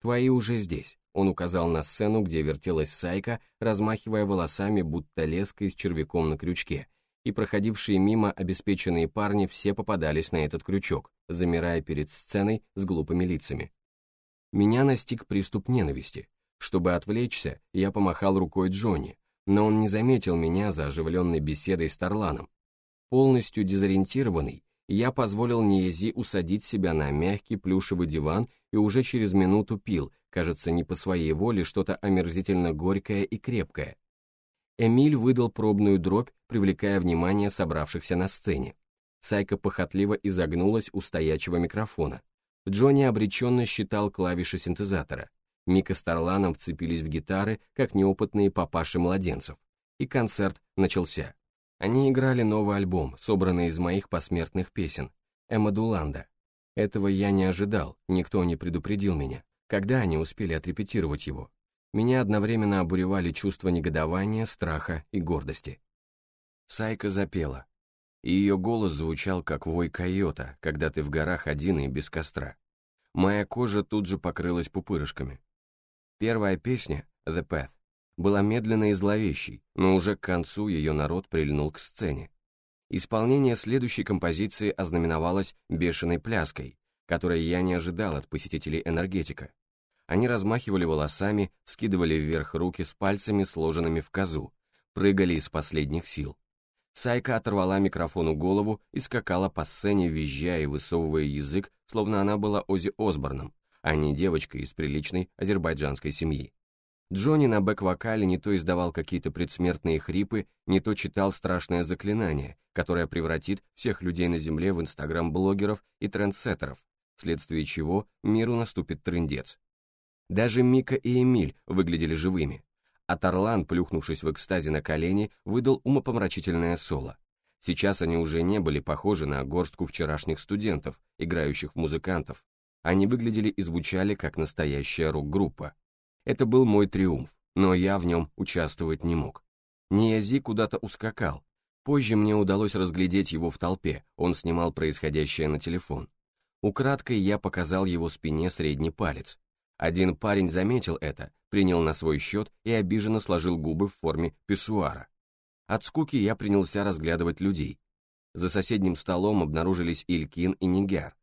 «Твои уже здесь», — он указал на сцену, где вертелась Сайка, размахивая волосами, будто леской с червяком на крючке, и проходившие мимо обеспеченные парни все попадались на этот крючок, замирая перед сценой с глупыми лицами. Меня настиг приступ ненависти, чтобы отвлечься, я помахал рукой Джонни, но он не заметил меня за оживленной беседой с Тарланом. Полностью дезориентированный, я позволил Ниези усадить себя на мягкий плюшевый диван и уже через минуту пил, кажется, не по своей воле, что-то омерзительно горькое и крепкое. Эмиль выдал пробную дробь, привлекая внимание собравшихся на сцене. Сайка похотливо изогнулась у стоячего микрофона. Джонни обреченно считал клавиши синтезатора. Мика с Тарланом вцепились в гитары, как неопытные папаши младенцев. И концерт начался. Они играли новый альбом, собранный из моих посмертных песен, Эмма Дуланда. Этого я не ожидал, никто не предупредил меня. Когда они успели отрепетировать его? Меня одновременно обуревали чувства негодования, страха и гордости. Сайка запела, и ее голос звучал как вой койота, когда ты в горах один и без костра. Моя кожа тут же покрылась пупырышками. Первая песня, «The Path», была медленной и зловещей, но уже к концу ее народ прильнул к сцене. Исполнение следующей композиции ознаменовалось бешеной пляской, которой я не ожидал от посетителей энергетика. Они размахивали волосами, скидывали вверх руки с пальцами, сложенными в козу, прыгали из последних сил. Сайка оторвала микрофону голову и скакала по сцене, визжая и высовывая язык, словно она была Ози Осборном, а не девочкой из приличной азербайджанской семьи. Джонни на бэк-вокале не то издавал какие-то предсмертные хрипы, не то читал страшное заклинание, которое превратит всех людей на Земле в инстаграм-блогеров и трендсеттеров, вследствие чего миру наступит трындец. Даже Мика и Эмиль выглядели живыми, а Тарлан, плюхнувшись в экстазе на колени, выдал умопомрачительное соло. Сейчас они уже не были похожи на горстку вчерашних студентов, играющих музыкантов. Они выглядели и звучали как настоящая рок-группа. Это был мой триумф, но я в нем участвовать не мог. Ниязи куда-то ускакал. Позже мне удалось разглядеть его в толпе, он снимал происходящее на телефон. Украдкой я показал его спине средний палец. Один парень заметил это, принял на свой счет и обиженно сложил губы в форме писсуара. От скуки я принялся разглядывать людей. За соседним столом обнаружились Илькин и Нигер.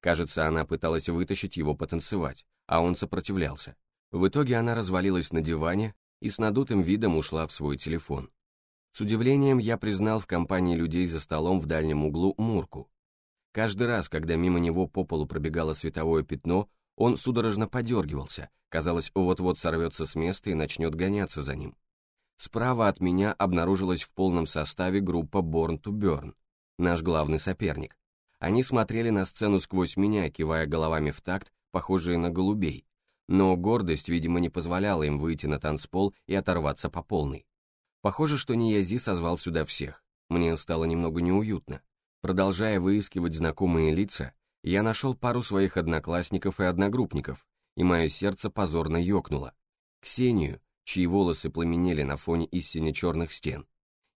Кажется, она пыталась вытащить его потанцевать, а он сопротивлялся. В итоге она развалилась на диване и с надутым видом ушла в свой телефон. С удивлением я признал в компании людей за столом в дальнем углу Мурку. Каждый раз, когда мимо него по полу пробегало световое пятно, он судорожно подергивался, казалось, вот-вот сорвется с места и начнет гоняться за ним. Справа от меня обнаружилась в полном составе группа Born to Burn, наш главный соперник. Они смотрели на сцену сквозь меня, кивая головами в такт, похожие на голубей, но гордость, видимо, не позволяла им выйти на танцпол и оторваться по полной. Похоже, что Ниязи созвал сюда всех. Мне стало немного неуютно. Продолжая выискивать знакомые лица, я нашел пару своих одноклассников и одногруппников, и мое сердце позорно ёкнуло. Ксению, чьи волосы пламенели на фоне истине черных стен.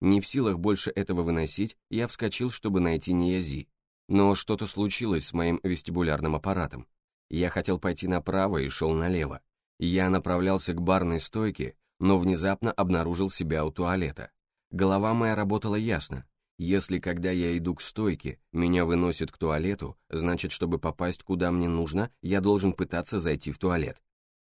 Не в силах больше этого выносить, я вскочил, чтобы найти Ниязи. Но что-то случилось с моим вестибулярным аппаратом. Я хотел пойти направо и шел налево. Я направлялся к барной стойке, но внезапно обнаружил себя у туалета. Голова моя работала ясно. Если, когда я иду к стойке, меня выносят к туалету, значит, чтобы попасть куда мне нужно, я должен пытаться зайти в туалет.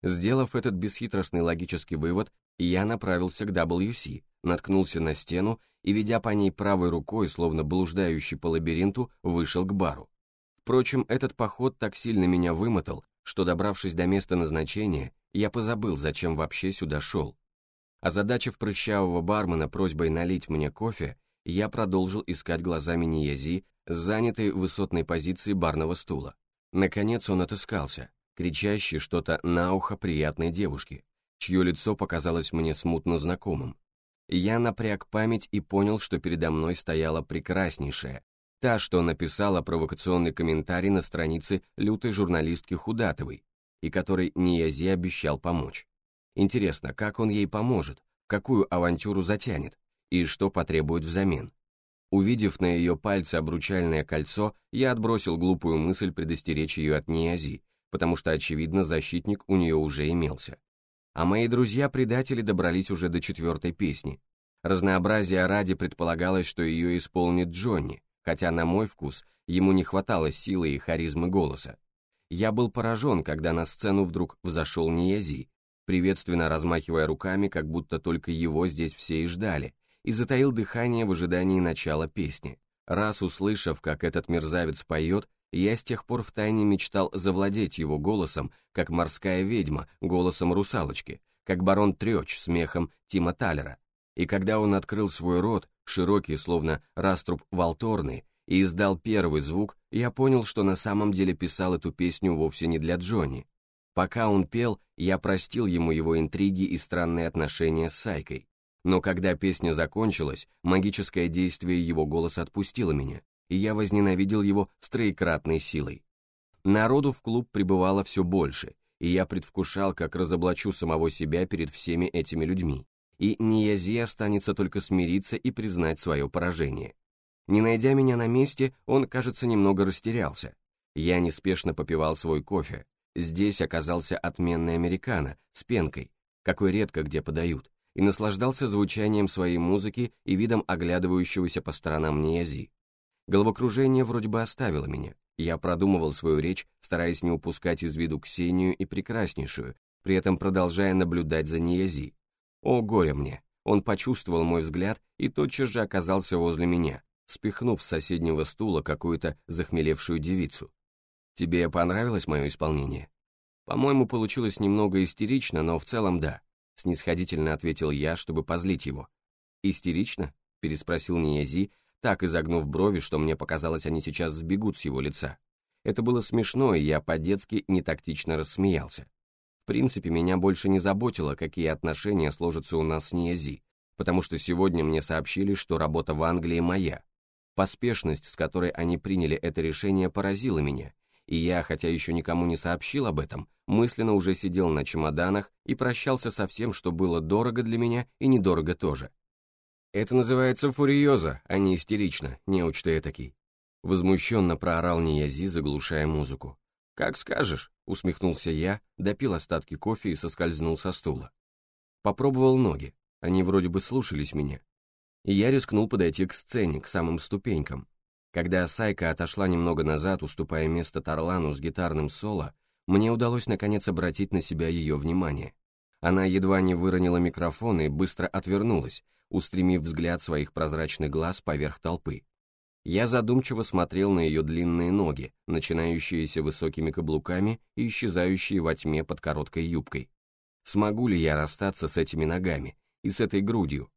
Сделав этот бесхитростный логический вывод, я направился к WC, наткнулся на стену и, ведя по ней правой рукой, словно блуждающий по лабиринту, вышел к бару. Впрочем, этот поход так сильно меня вымотал, что, добравшись до места назначения, я позабыл, зачем вообще сюда шел. Озадачив прыщавого бармена просьбой налить мне кофе, я продолжил искать глазами Ниязи, занятой высотной позиции барного стула. Наконец он отыскался, кричащий что-то на ухо приятной девушке, чье лицо показалось мне смутно знакомым. Я напряг память и понял, что передо мной стояла прекраснейшая, Та, что написала провокационный комментарий на странице лютой журналистки Худатовой, и которой Ниязи обещал помочь. Интересно, как он ей поможет, какую авантюру затянет, и что потребует взамен. Увидев на ее пальце обручальное кольцо, я отбросил глупую мысль предостеречь ее от Ниязи, потому что, очевидно, защитник у нее уже имелся. А мои друзья-предатели добрались уже до четвертой песни. Разнообразие ради предполагалось, что ее исполнит Джонни, хотя, на мой вкус, ему не хватало силы и харизмы голоса. Я был поражен, когда на сцену вдруг взошел Ниязи, приветственно размахивая руками, как будто только его здесь все и ждали, и затаил дыхание в ожидании начала песни. Раз услышав, как этот мерзавец поет, Я с тех пор втайне мечтал завладеть его голосом, как морская ведьма, голосом русалочки, как барон Трёч смехом Тима Талера. И когда он открыл свой рот, широкий, словно раструб валторный, и издал первый звук, я понял, что на самом деле писал эту песню вовсе не для Джонни. Пока он пел, я простил ему его интриги и странные отношения с Сайкой. Но когда песня закончилась, магическое действие его голоса отпустило меня, и я возненавидел его с троекратной силой. Народу в клуб прибывало все больше, и я предвкушал, как разоблачу самого себя перед всеми этими людьми. И Ниязи останется только смириться и признать свое поражение. Не найдя меня на месте, он, кажется, немного растерялся. Я неспешно попивал свой кофе. Здесь оказался отменный американо, с пенкой, какой редко где подают, и наслаждался звучанием своей музыки и видом оглядывающегося по сторонам Ниязи. Головокружение вроде бы оставило меня. Я продумывал свою речь, стараясь не упускать из виду Ксению и Прекраснейшую, при этом продолжая наблюдать за Ниязи. О, горе мне! Он почувствовал мой взгляд и тотчас же оказался возле меня, спихнув с соседнего стула какую-то захмелевшую девицу. «Тебе понравилось мое исполнение?» «По-моему, получилось немного истерично, но в целом да», снисходительно ответил я, чтобы позлить его. «Истерично?» — переспросил Ниязи, так изогнув брови, что мне показалось, они сейчас сбегут с его лица. Это было смешно, и я по-детски нетактично рассмеялся. В принципе, меня больше не заботило, какие отношения сложатся у нас с Ниязи, потому что сегодня мне сообщили, что работа в Англии моя. Поспешность, с которой они приняли это решение, поразила меня, и я, хотя еще никому не сообщил об этом, мысленно уже сидел на чемоданах и прощался со всем, что было дорого для меня и недорого тоже. Это называется фуриоза, а не истерично, неуч ты этакий. Возмущенно проорал Ниязи, заглушая музыку. «Как скажешь», — усмехнулся я, допил остатки кофе и соскользнул со стула. Попробовал ноги, они вроде бы слушались меня. И я рискнул подойти к сцене, к самым ступенькам. Когда Сайка отошла немного назад, уступая место Тарлану с гитарным соло, мне удалось наконец обратить на себя ее внимание. Она едва не выронила микрофон и быстро отвернулась, устремив взгляд своих прозрачных глаз поверх толпы. Я задумчиво смотрел на ее длинные ноги, начинающиеся высокими каблуками и исчезающие во тьме под короткой юбкой. Смогу ли я расстаться с этими ногами и с этой грудью?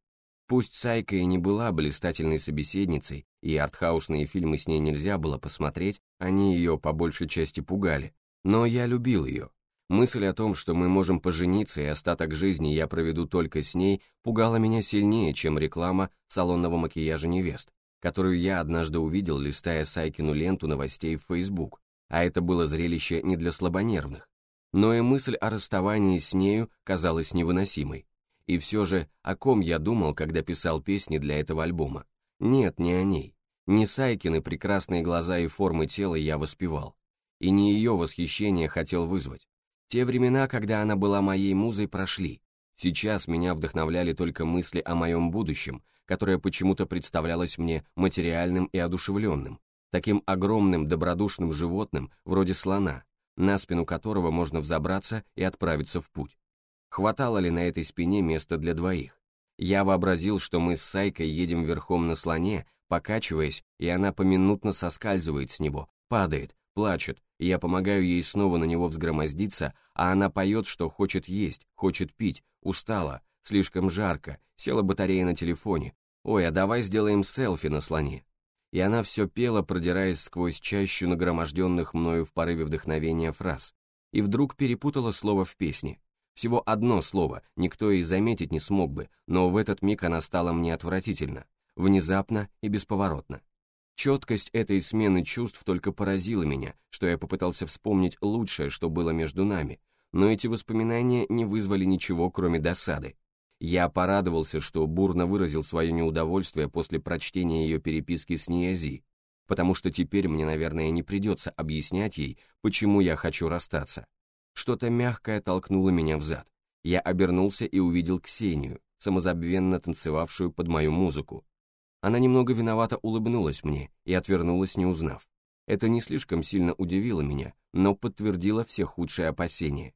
Пусть Сайка и не была блистательной собеседницей, и артхаусные фильмы с ней нельзя было посмотреть, они ее по большей части пугали, но я любил ее, Мысль о том, что мы можем пожениться и остаток жизни я проведу только с ней, пугала меня сильнее, чем реклама салонного макияжа невест, которую я однажды увидел, листая Сайкину ленту новостей в Facebook, а это было зрелище не для слабонервных. Но и мысль о расставании с нею казалась невыносимой. И все же, о ком я думал, когда писал песни для этого альбома? Нет, не о ней. Не Сайкины прекрасные глаза и формы тела я воспевал. И не ее восхищение хотел вызвать. Те времена, когда она была моей музой, прошли. Сейчас меня вдохновляли только мысли о моем будущем, которое почему-то представлялось мне материальным и одушевленным, таким огромным добродушным животным, вроде слона, на спину которого можно взобраться и отправиться в путь. Хватало ли на этой спине места для двоих? Я вообразил, что мы с Сайкой едем верхом на слоне, покачиваясь, и она поминутно соскальзывает с него, падает, плачет, и я помогаю ей снова на него взгромоздиться, а она поет, что хочет есть, хочет пить, устала, слишком жарко, села батарея на телефоне. Ой, а давай сделаем селфи на слоне. И она все пела, продираясь сквозь чащу нагроможденных мною в порыве вдохновения фраз. И вдруг перепутала слово в песне. Всего одно слово, никто и заметить не смог бы, но в этот миг она стала мне отвратительно, внезапно и бесповоротно. Четкость этой смены чувств только поразила меня, что я попытался вспомнить лучшее, что было между нами, но эти воспоминания не вызвали ничего, кроме досады. Я порадовался, что бурно выразил свое неудовольствие после прочтения ее переписки с Ниази, потому что теперь мне, наверное, не придется объяснять ей, почему я хочу расстаться. Что-то мягкое толкнуло меня взад. Я обернулся и увидел Ксению, самозабвенно танцевавшую под мою музыку. Она немного виновато улыбнулась мне и отвернулась, не узнав. Это не слишком сильно удивило меня, но подтвердило все худшие опасения.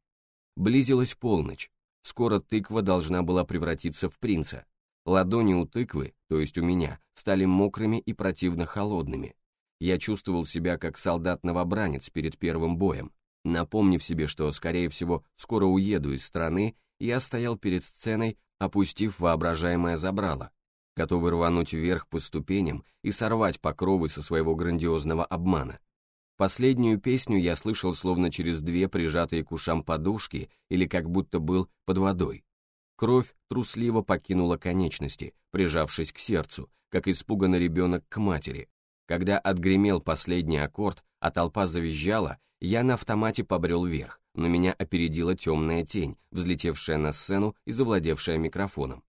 Близилась полночь. Скоро тыква должна была превратиться в принца. Ладони у тыквы, то есть у меня, стали мокрыми и противно холодными. Я чувствовал себя как солдат-новобранец перед первым боем. Напомнив себе, что, скорее всего, скоро уеду из страны, я стоял перед сценой, опустив воображаемое забрало, готовый рвануть вверх по ступеням и сорвать покровы со своего грандиозного обмана. Последнюю песню я слышал словно через две прижатые к ушам подушки или как будто был под водой. Кровь трусливо покинула конечности, прижавшись к сердцу, как испуганный ребенок к матери. Когда отгремел последний аккорд, а толпа завизжала, я на автомате побрел вверх, но меня опередила темная тень, взлетевшая на сцену и завладевшая микрофоном.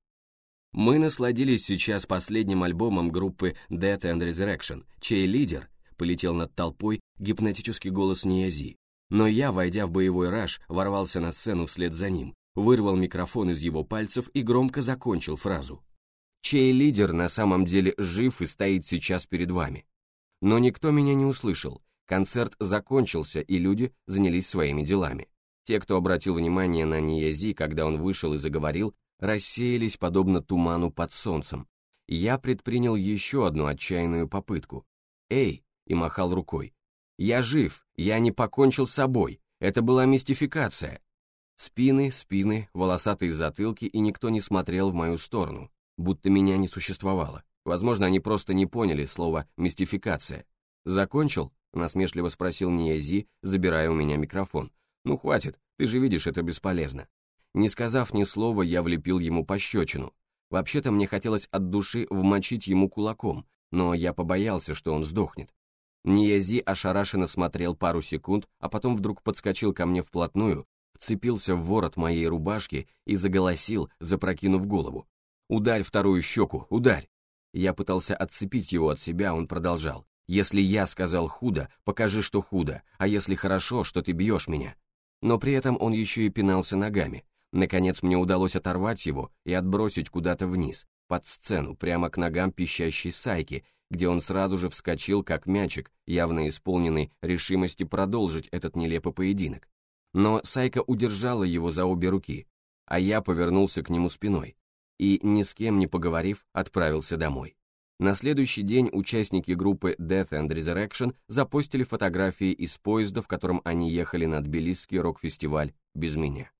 Мы насладились сейчас последним альбомом группы Death and Resurrection, чей лидер полетел над толпой гипнотический голос Ниязи. Но я, войдя в боевой раж, ворвался на сцену вслед за ним, вырвал микрофон из его пальцев и громко закончил фразу. Чей лидер на самом деле жив и стоит сейчас перед вами. Но никто меня не услышал, концерт закончился, и люди занялись своими делами. Те, кто обратил внимание на Ниязи, когда он вышел и заговорил, рассеялись подобно туману под солнцем. Я предпринял еще одну отчаянную попытку. «Эй!» — и махал рукой. «Я жив, я не покончил с собой, это была мистификация». Спины, спины, волосатые затылки, и никто не смотрел в мою сторону, будто меня не существовало. Возможно, они просто не поняли слово «мистификация». «Закончил?» — насмешливо спросил Ниязи, забирая у меня микрофон. «Ну хватит, ты же видишь, это бесполезно». Не сказав ни слова, я влепил ему пощечину. Вообще-то мне хотелось от души вмочить ему кулаком, но я побоялся, что он сдохнет. Ниязи ошарашенно смотрел пару секунд, а потом вдруг подскочил ко мне вплотную, вцепился в ворот моей рубашки и заголосил, запрокинув голову. «Ударь вторую щеку, ударь!» Я пытался отцепить его от себя, он продолжал. «Если я сказал худо, покажи, что худо, а если хорошо, что ты бьешь меня». Но при этом он еще и пинался ногами, Наконец мне удалось оторвать его и отбросить куда-то вниз, под сцену, прямо к ногам пищащей Сайки, где он сразу же вскочил, как мячик, явно исполненный решимости продолжить этот нелепый поединок. Но Сайка удержала его за обе руки, а я повернулся к нему спиной и, ни с кем не поговорив, отправился домой. На следующий день участники группы Death and Resurrection запостили фотографии из поезда, в котором они ехали на Тбилисский рок-фестиваль без меня.